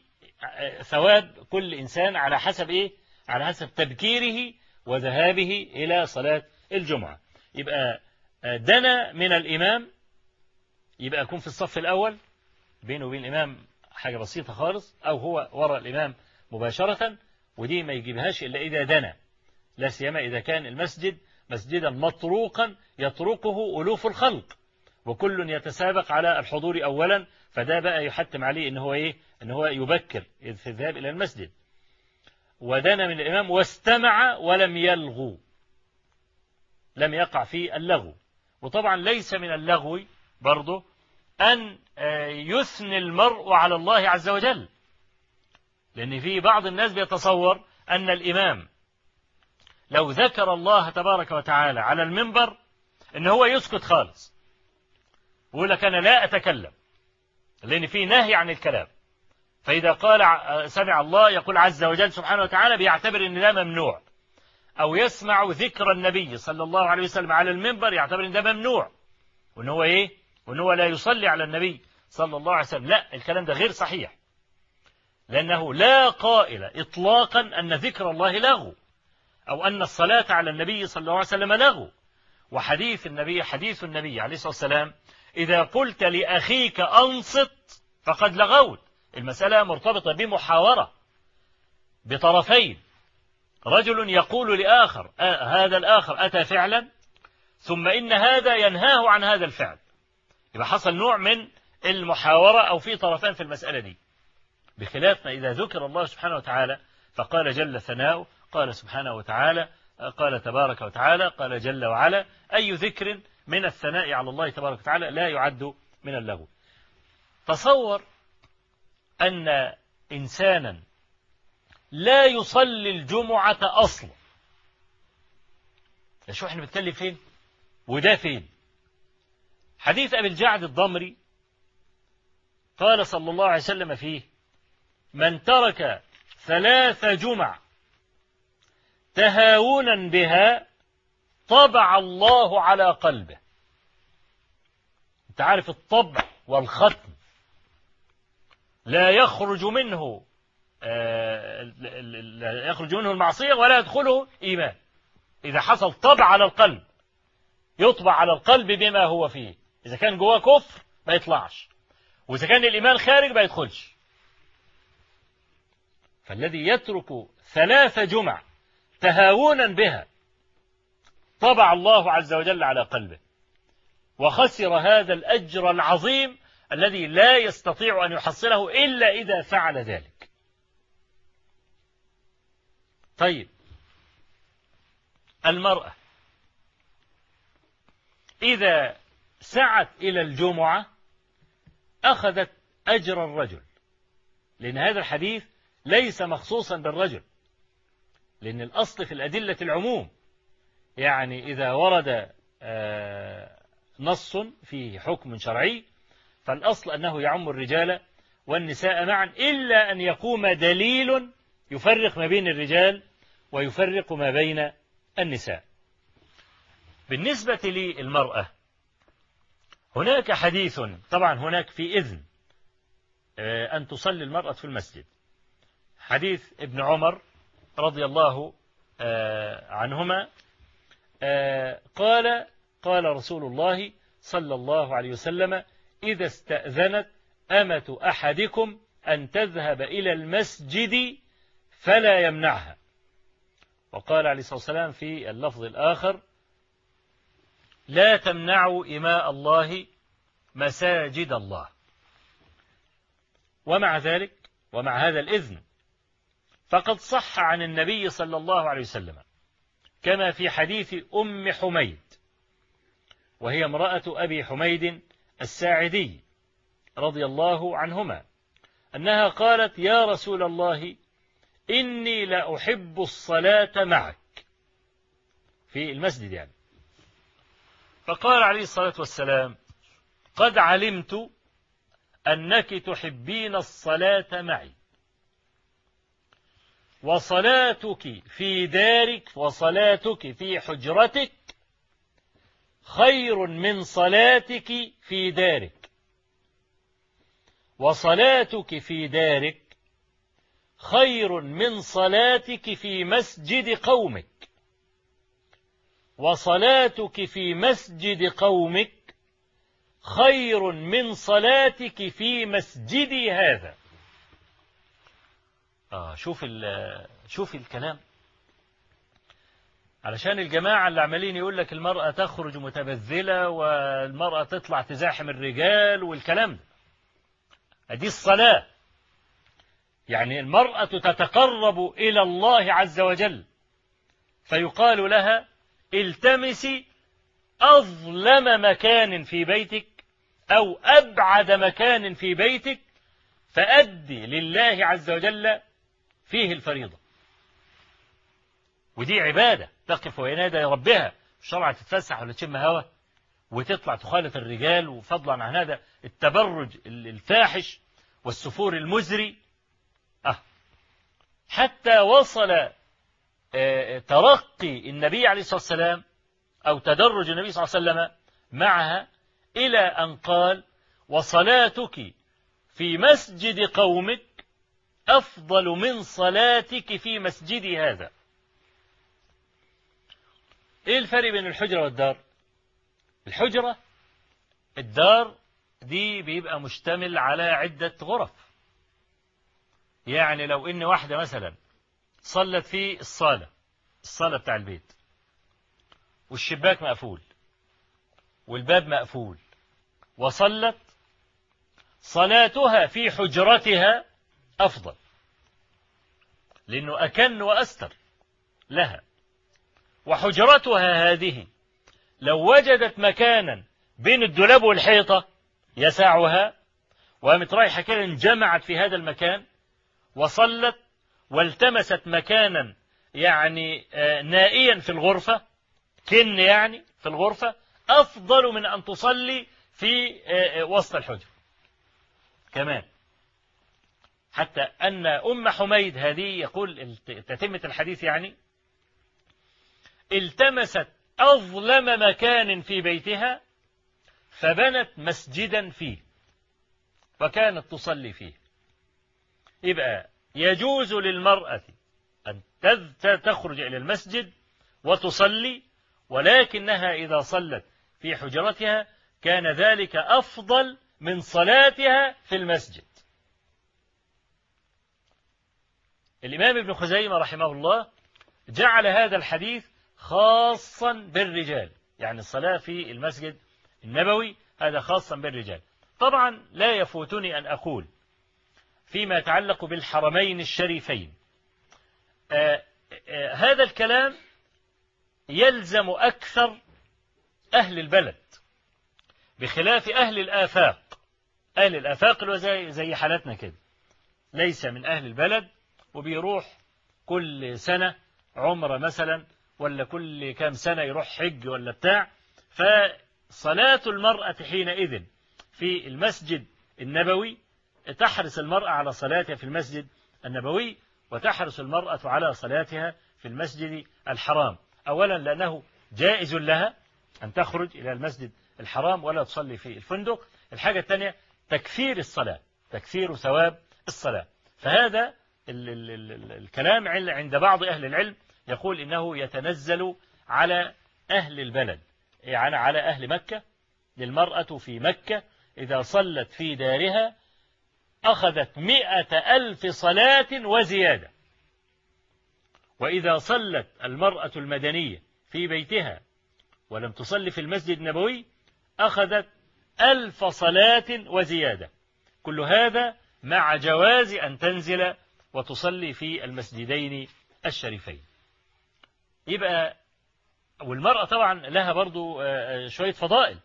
ثواب كل إنسان على حسب إيه؟ على حسب تبكيره وذهابه إلى صلاة الجمعة. يبقى دنا من الإمام يبقى يكون في الصف الأول بينه وبين الإمام حاجة بسيطة خالص أو هو وراء الإمام مباشرة ودي ما يجيبهاش إلا إذا دنا. لا سيما إذا كان المسجد مسجدا مطروقا يطرقه ألوف الخلق وكل يتسابق على الحضور أولا فده بقى يحتم عليه إن هو إيه؟ إن هو يبكر في الذهاب إلى المسجد. ودنا من الإمام واستمع ولم يلغو لم يقع في اللغو. وطبعا ليس من اللغو برضه أن يثني المرء على الله عز وجل. لأن في بعض الناس بيتصور أن الإمام لو ذكر الله تبارك وتعالى على المنبر أن هو يسكت خالص. يقول لك أنا لا أتكلم لأن في نهي عن الكلام. فإذا قال سمع الله يقول عز وجل سبحانه وتعالى بيعتبر أن ده ممنوع. أو يسمع ذكر النبي صلى الله عليه وسلم على المنبر يعتبر أن ده ممنوع. وأن هو إيه؟ وأن هو لا يصلي على النبي صلى الله عليه وسلم. لا الكلام ده غير صحيح. لأنه لا قائل إطلاقا أن ذكر الله لغو أو أن الصلاة على النبي صلى الله عليه وسلم لغو وحديث النبي حديث النبي عليه الصلاة والسلام إذا قلت لأخيك أنصت فقد لغوت. المسألة مرتبطة بمحاورة بطرفين. رجل يقول لآخر آه هذا الآخر أتى فعلا؟ ثم إن هذا ينهاه عن هذا الفعل. يبقى حصل نوع من المحاورة أو في طرفان في المسألة دي. بخلاف ما إذا ذكر الله سبحانه وتعالى فقال جل ثناؤه قال سبحانه وتعالى قال تبارك وتعالى قال جل وعلا أي ذكر من الثناء على الله تبارك وتعالى لا يعد من اللغو. تصور أن إنسانا لا يصلي الجمعة أصلا. شو إحنا بنتكلم فين؟ وده فين؟ حديث أبي الجعد الضمري قال صلى الله عليه وسلم فيه من ترك ثلاث جمع تهاونا بها طبع الله على قلبه. أنت عارف الطبع والختم. لا يخرج منه لا يخرج منه المعصية ولا يدخله إيمان. إذا حصل طبع على القلب يطبع على القلب بما هو فيه. إذا كان جواه كفر ما يطلعش. وإذا كان الإيمان خارج ما يدخلش. فالذي يترك ثلاث جمع تهاونا بها طبع الله عز وجل على قلبه. وخسر هذا الأجر العظيم الذي لا يستطيع أن يحصله إلا إذا فعل ذلك. طيب. المرأة إذا سعت إلى الجمعة أخذت أجر الرجل. لأن هذا الحديث ليس مخصوصا بالرجل. لأن الأصل في الأدلة العموم يعني إذا ورد نص فيه حكم شرعي فالأصل أنه يعم الرجال والنساء معا إلا أن يقوم دليل يفرق ما بين الرجال ويفرق ما بين النساء. بالنسبة للمرأة هناك حديث طبعا هناك في إذن أن تصلي المرأة في المسجد. حديث ابن عمر رضي الله عنهما قال قال رسول الله صلى الله عليه وسلم إذا استأذنت أمة أحدكم أن تذهب إلى المسجد فلا يمنعها. وقال عليه الصلاة والسلام في اللفظ الآخر لا تمنعوا إماء الله مساجد الله. ومع ذلك ومع هذا الإذن فقد صح عن النبي صلى الله عليه وسلم كما في حديث أم حميد وهي امرأة أبي حميد الساعدي رضي الله عنهما أنها قالت يا رسول الله إني لا أحب الصلاة معك. في المسجد يعني. فقال عليه الصلاة والسلام قد علمت أنك تحبين الصلاة معي وصلاتك في دارك وصلاتك في حجرتك خير من صلاتك في دارك وصلاتك في دارك خير من صلاتك في مسجد قومك. وصلاتك في مسجد قومك خير من صلاتك في مسجدي هذا. آه شوف شوف الكلام. علشان الجماعة اللي عمالين يقول لك المرأة تخرج متبذلة والمرأة تطلع تزاحم الرجال والكلام ده. دي الصلاة. يعني المرأة تتقرب إلى الله عز وجل. فيقال لها التمسي أظلم مكان في بيتك أو أبعد مكان في بيتك فأدي لله عز وجل فيه الفريضة. ودي عبادة تقف وينادى ربها. الشرع تتفسح ولا تشم هوا؟ وتطلع تخالف الرجال وفضلا عن هذا التبرج الفاحش والسفور المزري. أه. حتى وصل ترقي النبي عليه الصلاة والسلام أو تدرج النبي صلى الله عليه وسلم معها إلى أن قال وصلاتك في مسجد قومك أفضل من صلاتك في مسجدي هذا. إيه الفرق بين الحجرة والدار؟ الحجرة الدار دي بيبقى مشتمل على عدة غرف. يعني لو إن واحدة مثلا صلت في الصالة الصالة بتاع البيت. والشباك مقفول والباب مقفول. وصلت صلاتها في حجرتها أفضل لأنه أكن وأستر لها. وحجرتها هذه لو وجدت مكانا بين الدولاب والحيطة يسعها وقامت رايحة كده انجمعت في هذا المكان وصلت والتمست مكانا يعني نائيا في الغرفة كن يعني في الغرفة أفضل من أن تصلي في وسط الحجر. كمان حتى أن أم حميد هذه يقول تتمة الحديث يعني التمست أظلم مكان في بيتها فبنت مسجدا فيه وكانت تصلي فيه. يبقى يجوز للمرأة أن تخرج إلى المسجد وتصلي ولكنها إذا صلت في حجرتها كان ذلك أفضل من صلاتها في المسجد. الإمام ابن خزيمة رحمه الله جعل هذا الحديث خاصا بالرجال يعني الصلاة في المسجد النبوي هذا خاصا بالرجال. طبعا لا يفوتني أن أقول فيما يتعلق بالحرمين الشريفين. آآ آآ هذا الكلام يلزم أكثر أهل البلد بخلاف أهل الآفاق. أهل الآفاق اللي زي, زي حالتنا كده. ليس من أهل البلد وبيروح كل سنة عمرة مثلا ولا كل كام سنة يروح حج ولا بتاع. فصلاة المرأة حينئذ في المسجد النبوي تحرص المرأة على صلاتها في المسجد النبوي وتحرص المرأة على صلاتها في المسجد الحرام. أولا لأنه جائز لها أن تخرج إلى المسجد الحرام ولا تصلي في الفندق. الحاجة الثانية تكثير الصلاة تكثير ثواب الصلاة. فهذا ال ال ال الكلام عند بعض أهل العلم يقول إنه يتنزل على أهل البلد يعني على أهل مكة. للمرأة في مكة إذا صلت في دارها أخذت مئة ألف صلاة وزيادة. وإذا صلت المرأة المدنية في بيتها ولم تصلي في المسجد النبوي أخذت ألف صلاة وزيادة. كل هذا مع جواز أن تنزل وتصلي في المسجدين الشريفين. يبقى والمرأة طبعا لها برضو شوية فضائل.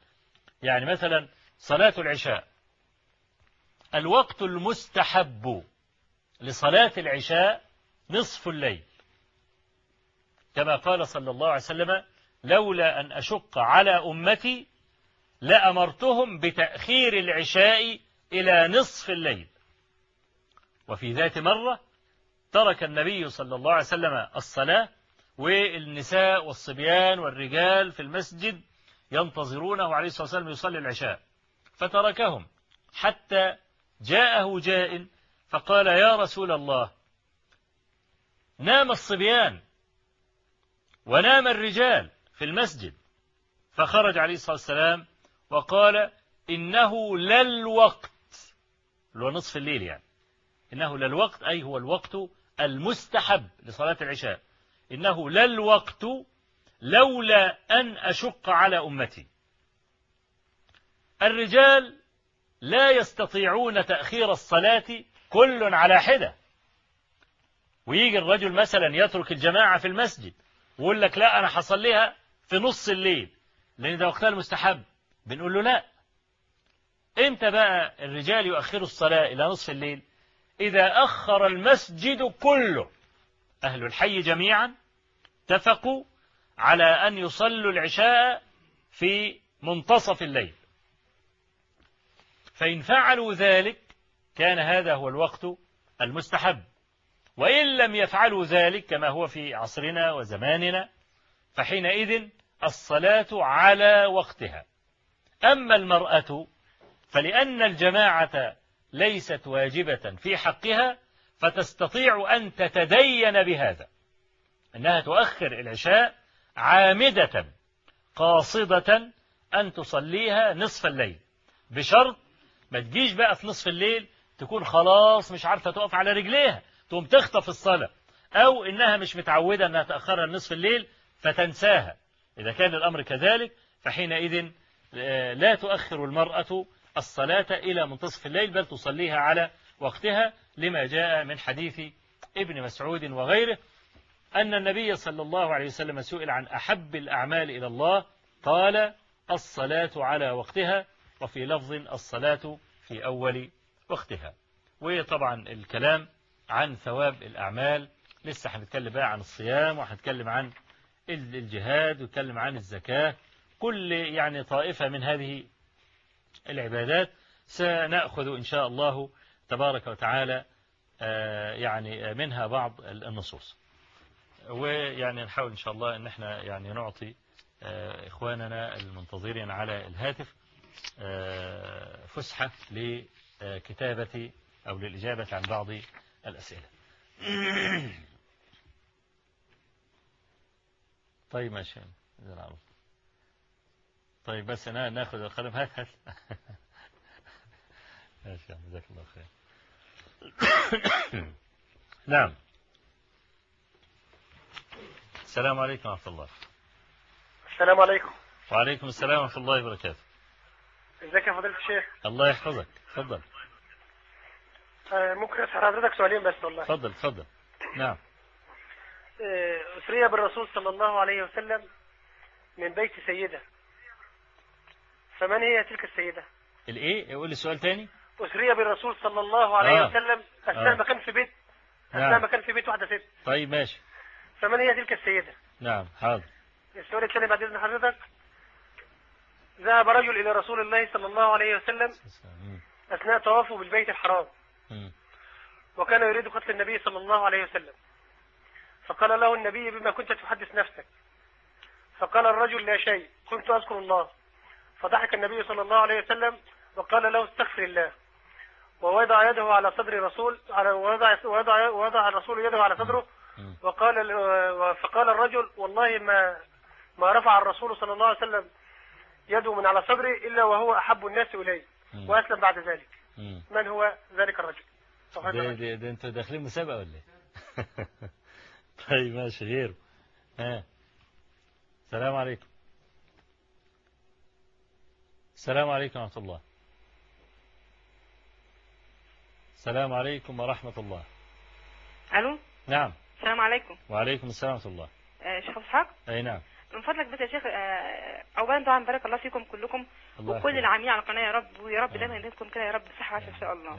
يعني مثلا صلاة العشاء. الوقت المستحب لصلاة العشاء نصف الليل. كما قال صلى الله عليه وسلم لولا أن أشق على أمتي لأمرتهم بتأخير العشاء إلى نصف الليل. وفي ذات مرة ترك النبي صلى الله عليه وسلم الصلاة والنساء والصبيان والرجال في المسجد ينتظرونه عليه الصلاة والسلام يصلي العشاء فتركهم حتى جاءه جاء فقال يا رسول الله نام الصبيان ونام الرجال في المسجد. فخرج عليه الصلاة والسلام وقال إنه للوقت اللي هو نصف الليل يعني إنه للوقت أي هو الوقت المستحب لصلاة العشاء. إنه للوقت لولا أن أشق على أمتي. الرجال لا يستطيعون تأخير الصلاة كل على حدة. ويجي الرجل مثلا يترك الجماعة في المسجد ويقول لك لا أنا حصليها في نص الليل. لأن ده وقتها المستحب. بنقول له لا. إمتى بقى الرجال يؤخروا الصلاة إلى نصف الليل؟ إذا أخر المسجد كله. أهل الحي جميعا اتفقوا على أن يصلوا العشاء في منتصف الليل. فإن فعلوا ذلك كان هذا هو الوقت المستحب. وإن لم يفعلوا ذلك كما هو في عصرنا وزماننا فحينئذ الصلاة على وقتها. أما المرأة فلأن الجماعة ليست واجبة في حقها فتستطيع أن تتدين بهذا. أنها تؤخر العشاء عامدة قاصدة أن تصليها نصف الليل بشرط ما تجيش بقى في نصف الليل تكون خلاص مش عارفة تقف على رجليها تقوم تخطف الصلاة. أو إنها مش متعودة أنها تأخرها نصف الليل فتنساها. إذا كان الأمر كذلك فحينئذ لا تؤخر المرأة الصلاة إلى منتصف الليل بل تصليها على وقتها لما جاء من حديث ابن مسعود وغيره أن النبي صلى الله عليه وسلم سئل عن أحب الأعمال إلى الله قال الصلاة على وقتها وفي لفظ الصلاة في أول وقتها. وطبعا الكلام عن ثواب الأعمال. لسه هنتكلم بقى عن الصيام وهنتكلم عن الجهاد ونتكلم عن الزكاة. كل يعني طائفة من هذه العبادات سنأخذ إن شاء الله تبارك وتعالى يعني منها بعض النصوص. ويعني نحاول إن شاء الله أن إحنا يعني نعطي إخواننا المنتظرين على الهاتف فسحة لكتابة أو للإجابة عن بعض الأسئلة. [coughs] طيب ماشي. طيب بس أنا ناخذ القلم هات هات. [laughs] ماشي جزاك الله خير. [coughs] نعم. السلام عليكم ورحمة الله. السلام عليكم. وعليكم السلام ورحمة الله وبركاته. ازيك يا فضيلة الشيخ؟ الله يحفظك. تفضل آه، ممكن أسأل حضرتك سؤالين بس والله. تفضل تفضل نعم. آه، أسري بالرسول صلى الله عليه وسلم من بيت سيدة. فمن هي تلك السيدة؟ الإيه؟ يقول لي سؤال تاني. أسري بالرسول صلى الله عليه آه. وسلم أثناء آه. ما كان في بيت أثناء نعم ما كان في بيت واحدة ست. طيب ماشي. فمن هي تلك السيدة؟ نعم حاضر. السؤال الثاني بعد إذن حضرتك. ذهب رجل إلى رسول الله صلى الله عليه وسلم. أثناء طوافه بالبيت الحرام. وكان يريد قتل النبي صلى الله عليه وسلم فقال له النبي بما كنت تحدث نفسك فقال الرجل لا شيء كنت أذكر الله فضحك النبي صلى الله عليه وسلم وقال له استغفر الله ووضع يده على صدر رسول على وضع وضع وضع الرسول يده على صدره. وقال فقال الرجل والله ما ما رفع الرسول صلى الله عليه وسلم يده من على صدري إلا وهو أحب الناس إلي مم. وأسلم بعد ذلك. مم. من هو ذلك الرجل؟ ده. ده, ده أنتوا داخلين مسابقة ولا إيه؟ [laughs] طيب ماشي غيره. ها. السلام عليكم. السلام عليكم ورحمة الله. السلام عليكم ورحمة الله. ألو؟ نعم. السلام عليكم. وعليكم السلام ورحمة الله. آه، شيخ أبو إسحاق؟ أي نعم. من فضلك بس يا شيخ آه، اولا طبعا بارك الله فيكم كلكم الله وكل. العاملين على القناة يا رب ويا رب. دايما يديمكم كده يا رب صحه وعافية إن شاء الله.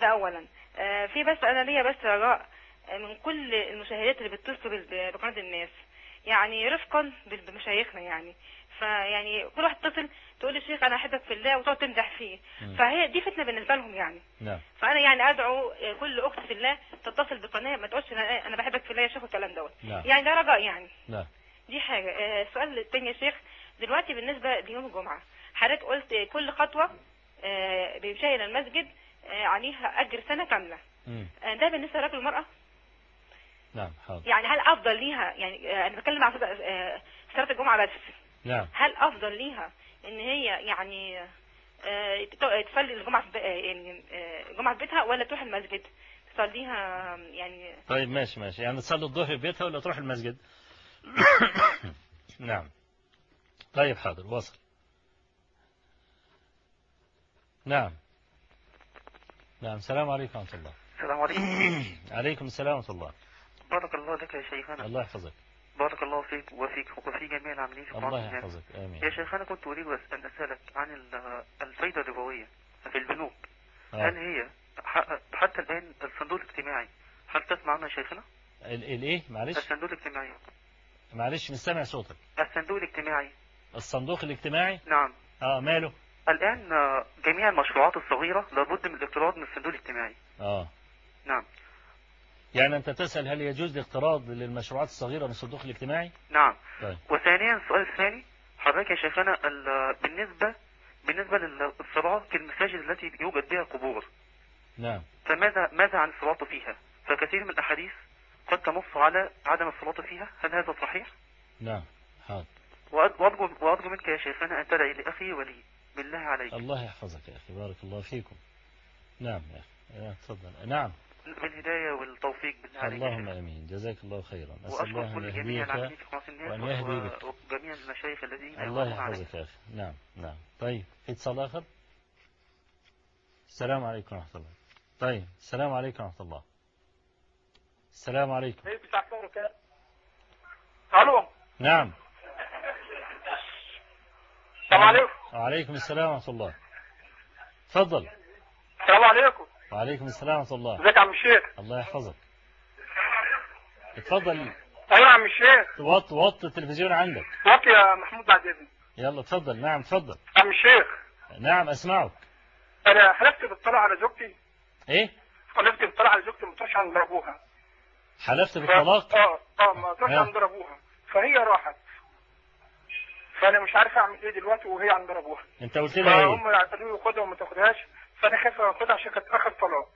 ده اولا. آه، في بس أنا ليا بس رجاء آه، من كل المشاهدات اللي بال- بقناة الناس. يعني رفقا بمشايخنا يعني. فيعني كل واحد تتصل تقول لي شيخ أنا أحبك في الله وتقعد تمدح فيه. فهي دي فتنة بالنسبة لهم يعني. نعم. فأنا يعني أدعو كل أخت في الله تتصل بقناة ما تقولش أنا بحبك في الله يا شيخ والكلام دوت. نعم. يعني ده رجاء يعني. نعم. دي حاجة. آه، السؤال التاني يا شيخ. دلوقتي بالنسبة ليوم الجمعة حضرتك قلت كل خطوة آه، بيمشي إلى المسجد آه، عليها أجر سنة كاملة. آه، ده بالنسبة لرجل المرأة؟ نعم حاضر. يعني هل أفضل ليها؟ يعني آه، أنا بتكلم عن صلاة- آه، الجمعة بس. نعم. هل أفضل ليها إن هي يعني آه، تصلي الجمعة آه، يعني آه، الجمعة في بيتها ولا تروح المسجد؟ تصليها يعني طيب ماشي ماشي. يعني تصلي الظهر في بيتها ولا تروح المسجد؟ [coughs] نعم. طيب حاضر وصل نعم. نعم السلام عليكم ورحمة الله. السلام عليكم. [coughs] عليكم السلام ورحمة الله. بارك الله لك يا شيخنا. الله يحفظك. بارك الله فيك وفيك وفي جميع العاملين في الله. يحفظك. آمين. يا شيخنا كنت أريد أن أسألك عن ال- الفايدة الربوية في البنوك. هل آه. هي ح- حتى الآن الصندوق الاجتماعي هل تسمع عنه يا شيخنا؟ ال- الإيه؟ معلش. الصندوق الاجتماعي. معلش مش سامع صوتك. الصندوق الاجتماعي. الصندوق الاجتماعي؟ نعم. آه ماله؟ الآن آه، جميع المشروعات الصغيرة لابد من الاقتراض من الصندوق الاجتماعي. آه. نعم. يعني أنت تسأل هل يجوز الاقتراض للمشروعات الصغيرة من الصندوق الاجتماعي؟ نعم. طيب. وثانيا السؤال الثاني حضرتك يا شيخنا ال- بالنسبة بالنسبة للصلاة في المساجد التي يوجد بها قبور. نعم. فماذا ماذا عن الصلاة فيها؟ فكثير من الأحاديث قد تنص على عدم الصلاة فيها، هل هذا صحيح؟ نعم حاضر. وأرجو وأرجو منك يا شيخنا أن تدعي لأخي ولي. بالله عليك. الله يحفظك يا أخي بارك الله فيكم. نعم يا أخي تفضل. نعم. بالهداية والتوفيق بالله عليك. اللهم. آمين. جزاك الله خيرا. وأشكر الله جميع يهديك وأن يهدي بك. وجميع المشايخ الذين الله. يحفظك يا أخي. نعم نعم. طيب في اتصال آخر؟ السلام عليكم ورحمة الله. طيب السلام عليكم ورحمة الله. السلام عليكم. ألو. نعم. السلام عليكم. وعليكم السلام ورحمة الله. تفضل. السلام عليكم. وعليكم السلام ورحمة الله. ازيك يا عم الشيخ؟ الله يحفظك. اتفضل أيوه يا عم الشيخ. وط وط التلفزيون عندك. وقت يا محمود بعد إذنك. يلا تفضل. نعم تفضل. عم الشيخ. نعم أسمعك. أنا حلفت بالطلاق على زوجتي. إيه؟ حلفت بالطلاق على زوجتي ما تروحش عند ابوها حلفت بالطلاق؟ آه آه ما تروحش ها. عند ابوها فهي راحت. فأنا مش عارف أعمل إيه دلوقتي وهي عند ابوها أنت قلت لها إيه؟ فهم قالوا لي خدها وما تاخدهاش فأنا خايف اخدها عشان كانت آخر طلاق.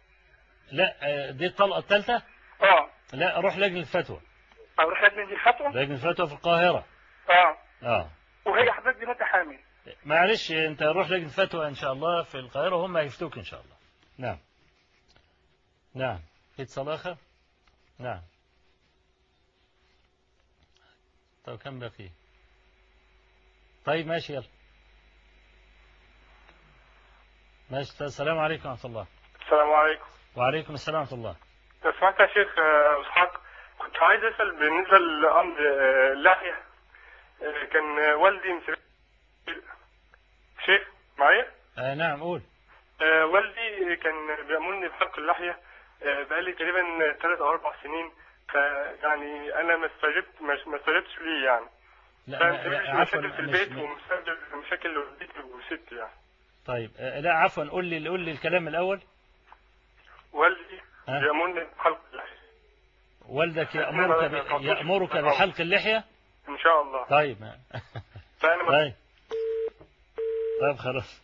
لا آه، دي الطلقه الثالثة؟ آه. لا روح لجنة الفتوى. أروح لجنة الفتوى؟ لجنة الفتوى في القاهرة. آه. آه. وهي حضرتك دلوقتي حامل معلش أنت روح لجنة فتوى إن شاء الله في القاهرة وهم هيفتوك إن شاء الله. نعم. نعم. في اتصال اخر نعم. طيب كم بقي؟ طيب ماشي يلا. ماشي السلام عليكم ورحمة الله. السلام عليكم. وعليكم السلام ورحمة الله. لو سمحت يا شيخ آه، اسحاق كنت عايز أسأل بالنسبة لأمر آه، اللحية آه، كان والدي مسافر. شيخ معايا؟ آه نعم قول. آه، والدي كان بيأمرني بحلق اللحية. بقالي تقريبا ثلاث أو أربع سنين فيعني أنا ما استجبت ما استجبتش ليه يعني؟ لا عفوا مشاكل في البيت مش- ومسبب مشاكل لوالدتي وستي يعني. طيب آه، لا عفوا قول لي قول لي الكلام الأول. والدي ها؟ بيأمرني بحلق اللحية. والدك يأمرك ب... يأمرك بحلق اللحية؟ إن شاء الله. طيب. [laughs] فأنا ما طيب. طيب خلاص.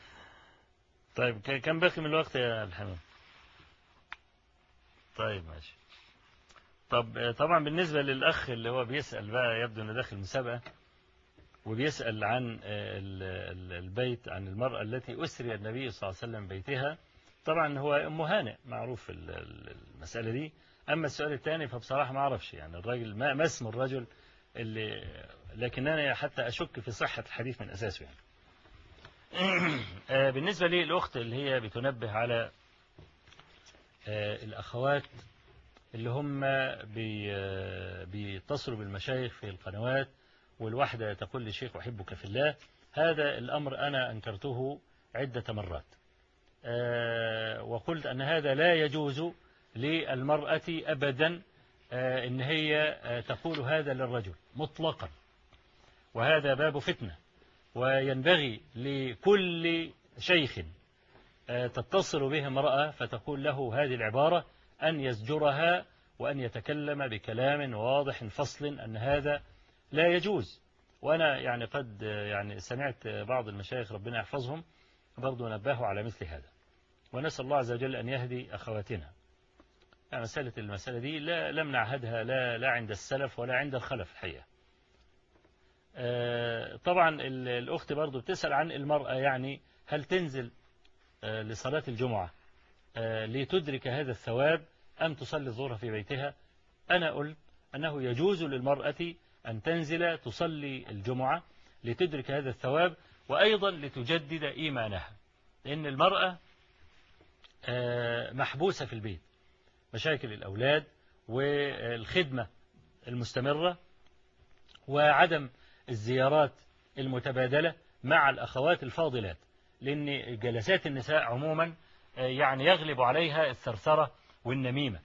[laughs] طيب كم باقي من الوقت يا الحمام؟ طيب ماشي. طب طبعا بالنسبة للأخ اللي هو بيسأل بقى يبدو إنه داخل مسابقة وبيسأل عن آه، ال- ال- البيت عن المرأة التي أسري النبي صلى الله عليه وسلم بيتها. طبعا هو أم هانئ معروف ال- ال- المسألة دي. أما السؤال الثاني فبصراحة ما أعرفش يعني الراجل ما ما اسم الرجل اللي لكن أنا حتى أشك في صحة الحديث من أساسه يعني. [clears throat] آه، بالنسبة لي الأخت اللي هي بتنبه على الأخوات اللي هم آه، بيتصلوا بالمشايخ في القنوات والواحدة تقول للشيخ أحبك في الله هذا الأمر أنا أنكرته عدة مرات. آه، وقلت أن هذا لا يجوز للمرأة أبدا آه، إن هي آه، تقول هذا للرجل مطلقا. وهذا باب فتنة وينبغي لكل شيخ آه، تتصل به امرأة فتقول له هذه العبارة أن يزجرها وأن يتكلم بكلام واضح فصل أن هذا لا يجوز. وأنا يعني قد آه، يعني سمعت آه، بعض المشايخ ربنا يحفظهم برضو نبهوا على مثل هذا. ونسأل الله عز وجل أن يهدي أخواتنا. يعني مسألة المسألة دي لا لم نعهدها لا, لا عند السلف ولا عند الخلف الحقيقة. آه، طبعا ال- الأخت برضو بتسأل عن المرأة يعني هل تنزل آه، لصلاة الجمعة. آه، لتدرك هذا الثواب أم تصلي الظهر في بيتها. أنا قلت أنه يجوز للمرأة أن تنزل تصلي الجمعة لتدرك هذا الثواب وأيضا لتجدد إيمانها لأن المرأة آه، محبوسة في البيت. مشاكل الأولاد والخدمة المستمرة وعدم الزيارات المتبادلة مع الأخوات الفاضلات. لأن جلسات النساء عموما آه، يعني يغلب عليها الثرثرة والنميمة.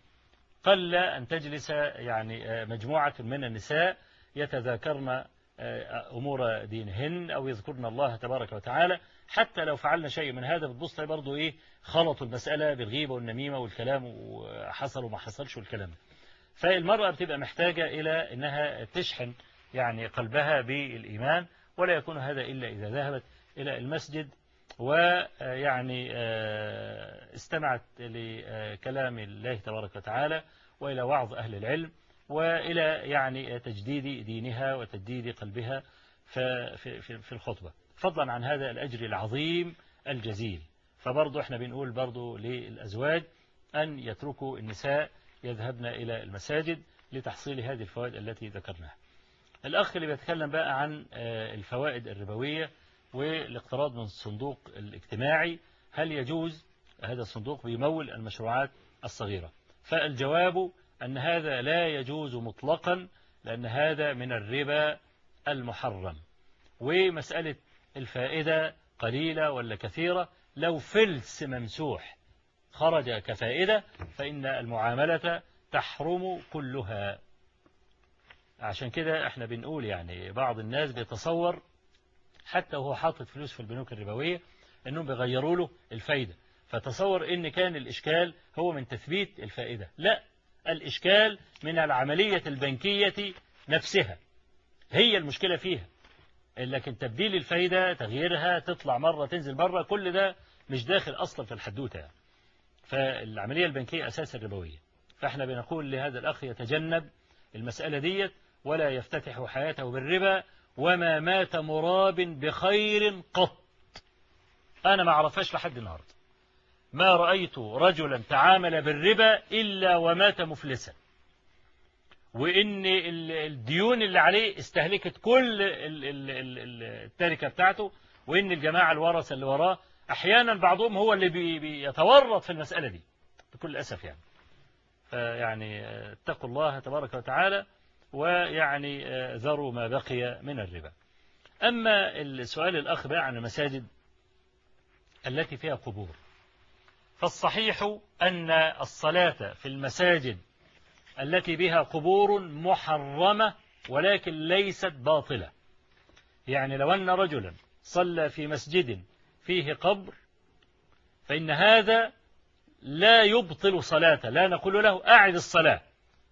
قل أن تجلس يعني آه، مجموعة من النساء يتذاكرن آه، أمور دينهن أو يذكرن الله تبارك وتعالى. حتى لو فعلنا شيء من هذا بتبص برضه إيه خلطوا المسألة بالغيبة والنميمة والكلام وحصل وما حصلش والكلام فالمرأة بتبقى محتاجة إلى أنها تشحن يعني قلبها بالإيمان ولا يكون هذا إلا إذا ذهبت إلى المسجد ويعني استمعت لكلام الله تبارك وتعالى وإلى وعظ أهل العلم وإلى يعني تجديد دينها وتجديد قلبها في الخطبة. فضلا عن هذا الأجر العظيم الجزيل. فبرضه إحنا بنقول برضه للأزواج أن يتركوا النساء يذهبن إلى المساجد لتحصيل هذه الفوائد التي ذكرناها. الأخ اللي بيتكلم بقى عن آه، الفوائد الربوية والاقتراض من الصندوق الاجتماعي هل يجوز هذا الصندوق بيمول المشروعات الصغيرة؟ فالجواب أن هذا لا يجوز مطلقا لأن هذا من الربا المحرم. ومسألة الفائدة قليلة ولا كثيرة لو فلس ممسوح خرج كفائدة فإن المعاملة تحرم كلها. عشان كده إحنا بنقول يعني بعض الناس بيتصور حتى وهو حاطط فلوس في البنوك الربوية إنهم بيغيروا له الفايدة. فتصور إن كان الإشكال هو من تثبيت الفائدة. لا الإشكال من العملية البنكية نفسها. هي المشكلة فيها. لكن تبديل الفايدة تغييرها تطلع مرة تنزل مرة كل ده مش داخل أصلا في الحدوتة. يعني. فالعملية البنكية أساسا ربوية فإحنا بنقول لهذا الأخ يتجنب المسألة ديت ولا يفتتح حياته بالربا وما مات مراب بخير قط. أنا ما أعرفهاش لحد النهاردة. ما رأيت رجلا تعامل بالربا إلا ومات مفلسا. وإن ال- الديون اللي عليه استهلكت كل ال- ال- ال- ال- التركة بتاعته وإن الجماعة الورثة اللي وراه أحيانا بعضهم هو اللي بي- بيتورط في المسألة دي. بكل أسف يعني. فيعني اتقوا الله تبارك وتعالى. ويعني آه، ذروا ما بقي من الربا. أما السؤال الأخ بقى عن المساجد التي فيها قبور فالصحيح أن الصلاة في المساجد التي بها قبور محرمة ولكن ليست باطلة. يعني لو أن رجلا صلى في مسجد فيه قبر فإن هذا لا يبطل صلاته. لا نقول له أعد الصلاة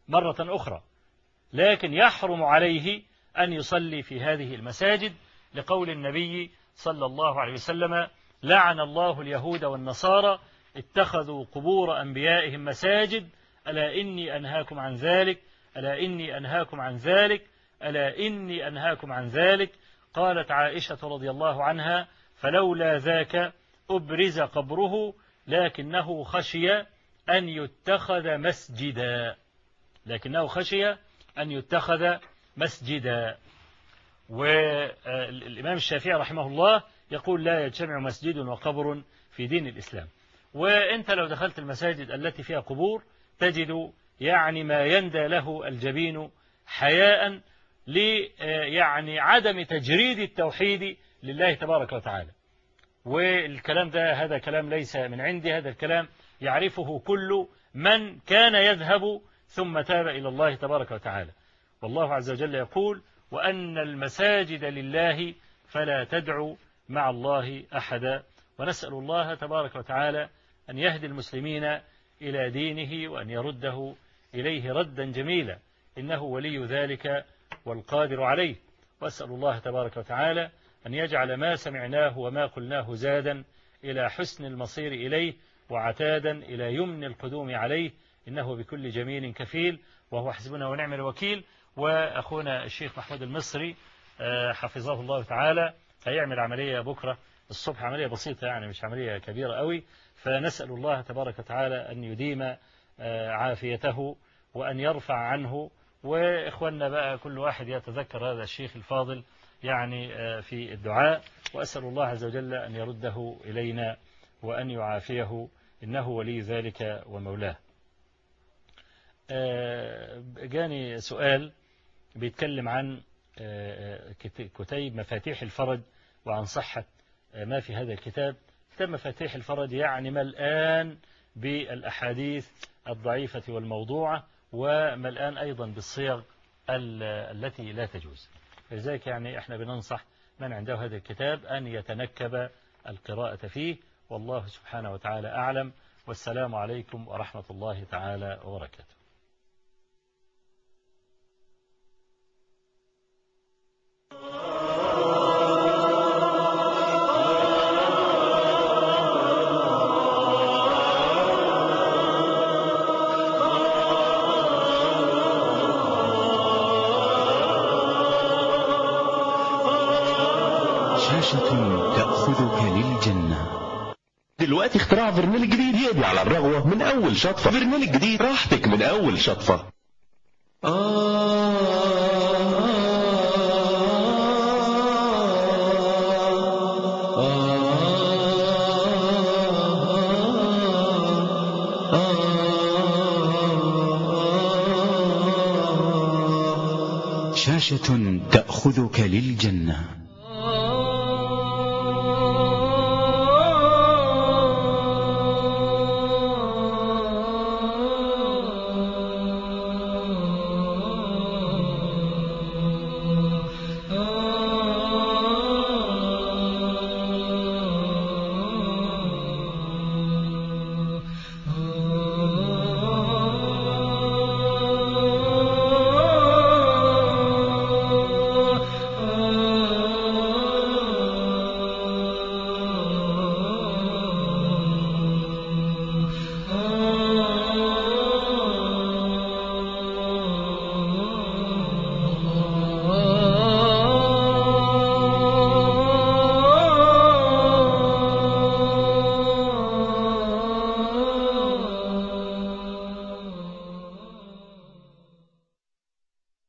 مرة أخرى. لكن يحرم عليه أن يصلي في هذه المساجد لقول النبي صلى الله عليه وسلم لعن الله اليهود والنصارى اتخذوا قبور أنبيائهم مساجد. ألا إني أنهاكم عن ذلك؟ ألا إني أنهاكم عن ذلك؟ ألا إني أنهاكم عن ذلك؟ قالت عائشة رضي الله عنها فلولا ذاك أبرز قبره لكنه خشي أن يتخذ مسجدا. لكنه خشي أن يتخذ مسجدا. والإمام الشافعي رحمه الله يقول لا يجتمع مسجد وقبر في دين الإسلام. وأنت لو دخلت المساجد التي فيها قبور تجد يعني ما يندى له الجبين حياء يعني عدم تجريد التوحيد لله تبارك وتعالى. والكلام ده هذا كلام ليس من عندي هذا الكلام يعرفه كل من كان يذهب ثم تاب إلى الله تبارك وتعالى. والله عز وجل يقول وأن المساجد لله فلا تدعوا مع الله أحدا. ونسأل الله تبارك وتعالى أن يهدي المسلمين إلى دينه وأن يرده إليه ردا جميلا. إنه ولي ذلك والقادر عليه. وأسأل الله تبارك وتعالى أن يجعل ما سمعناه وما قلناه زادا إلى حسن المصير إليه وعتادا إلى يمن القدوم عليه إنه بكل جميل كفيل وهو حسبنا ونعم الوكيل. وأخونا الشيخ محمود المصري حفظه الله تعالى هيعمل عملية بكرة. الصبح عملية بسيطة يعني مش عملية كبيرة قوي. فنسأل الله تبارك وتعالى أن يديم عافيته وأن يرفع عنه. وإخواننا بقى كل واحد يتذكر هذا الشيخ الفاضل يعني في الدعاء. وأسأل الله عز وجل أن يرده إلينا وأن يعافيه. إنه ولي ذلك ومولاه. جاني سؤال بيتكلم عن كتيب مفاتيح الفرج وعن صحة ما في هذا الكتاب. كتاب مفاتيح الفرج يعني ملآن بالأحاديث الضعيفة والموضوعة وملآن أيضا بالصيغ التي لا تجوز. لذلك يعني إحنا بننصح من عنده هذا الكتاب أن يتنكب القراءة فيه. والله سبحانه وتعالى أعلم. والسلام عليكم ورحمة الله تعالى وبركاته شاشة تأخذك للجنة دلوقتي اختراع برنامج جديد يقضي على الرغوة من أول شطفة. برنامج جديد راحتك من أول شطفة. تأخذك للجنة.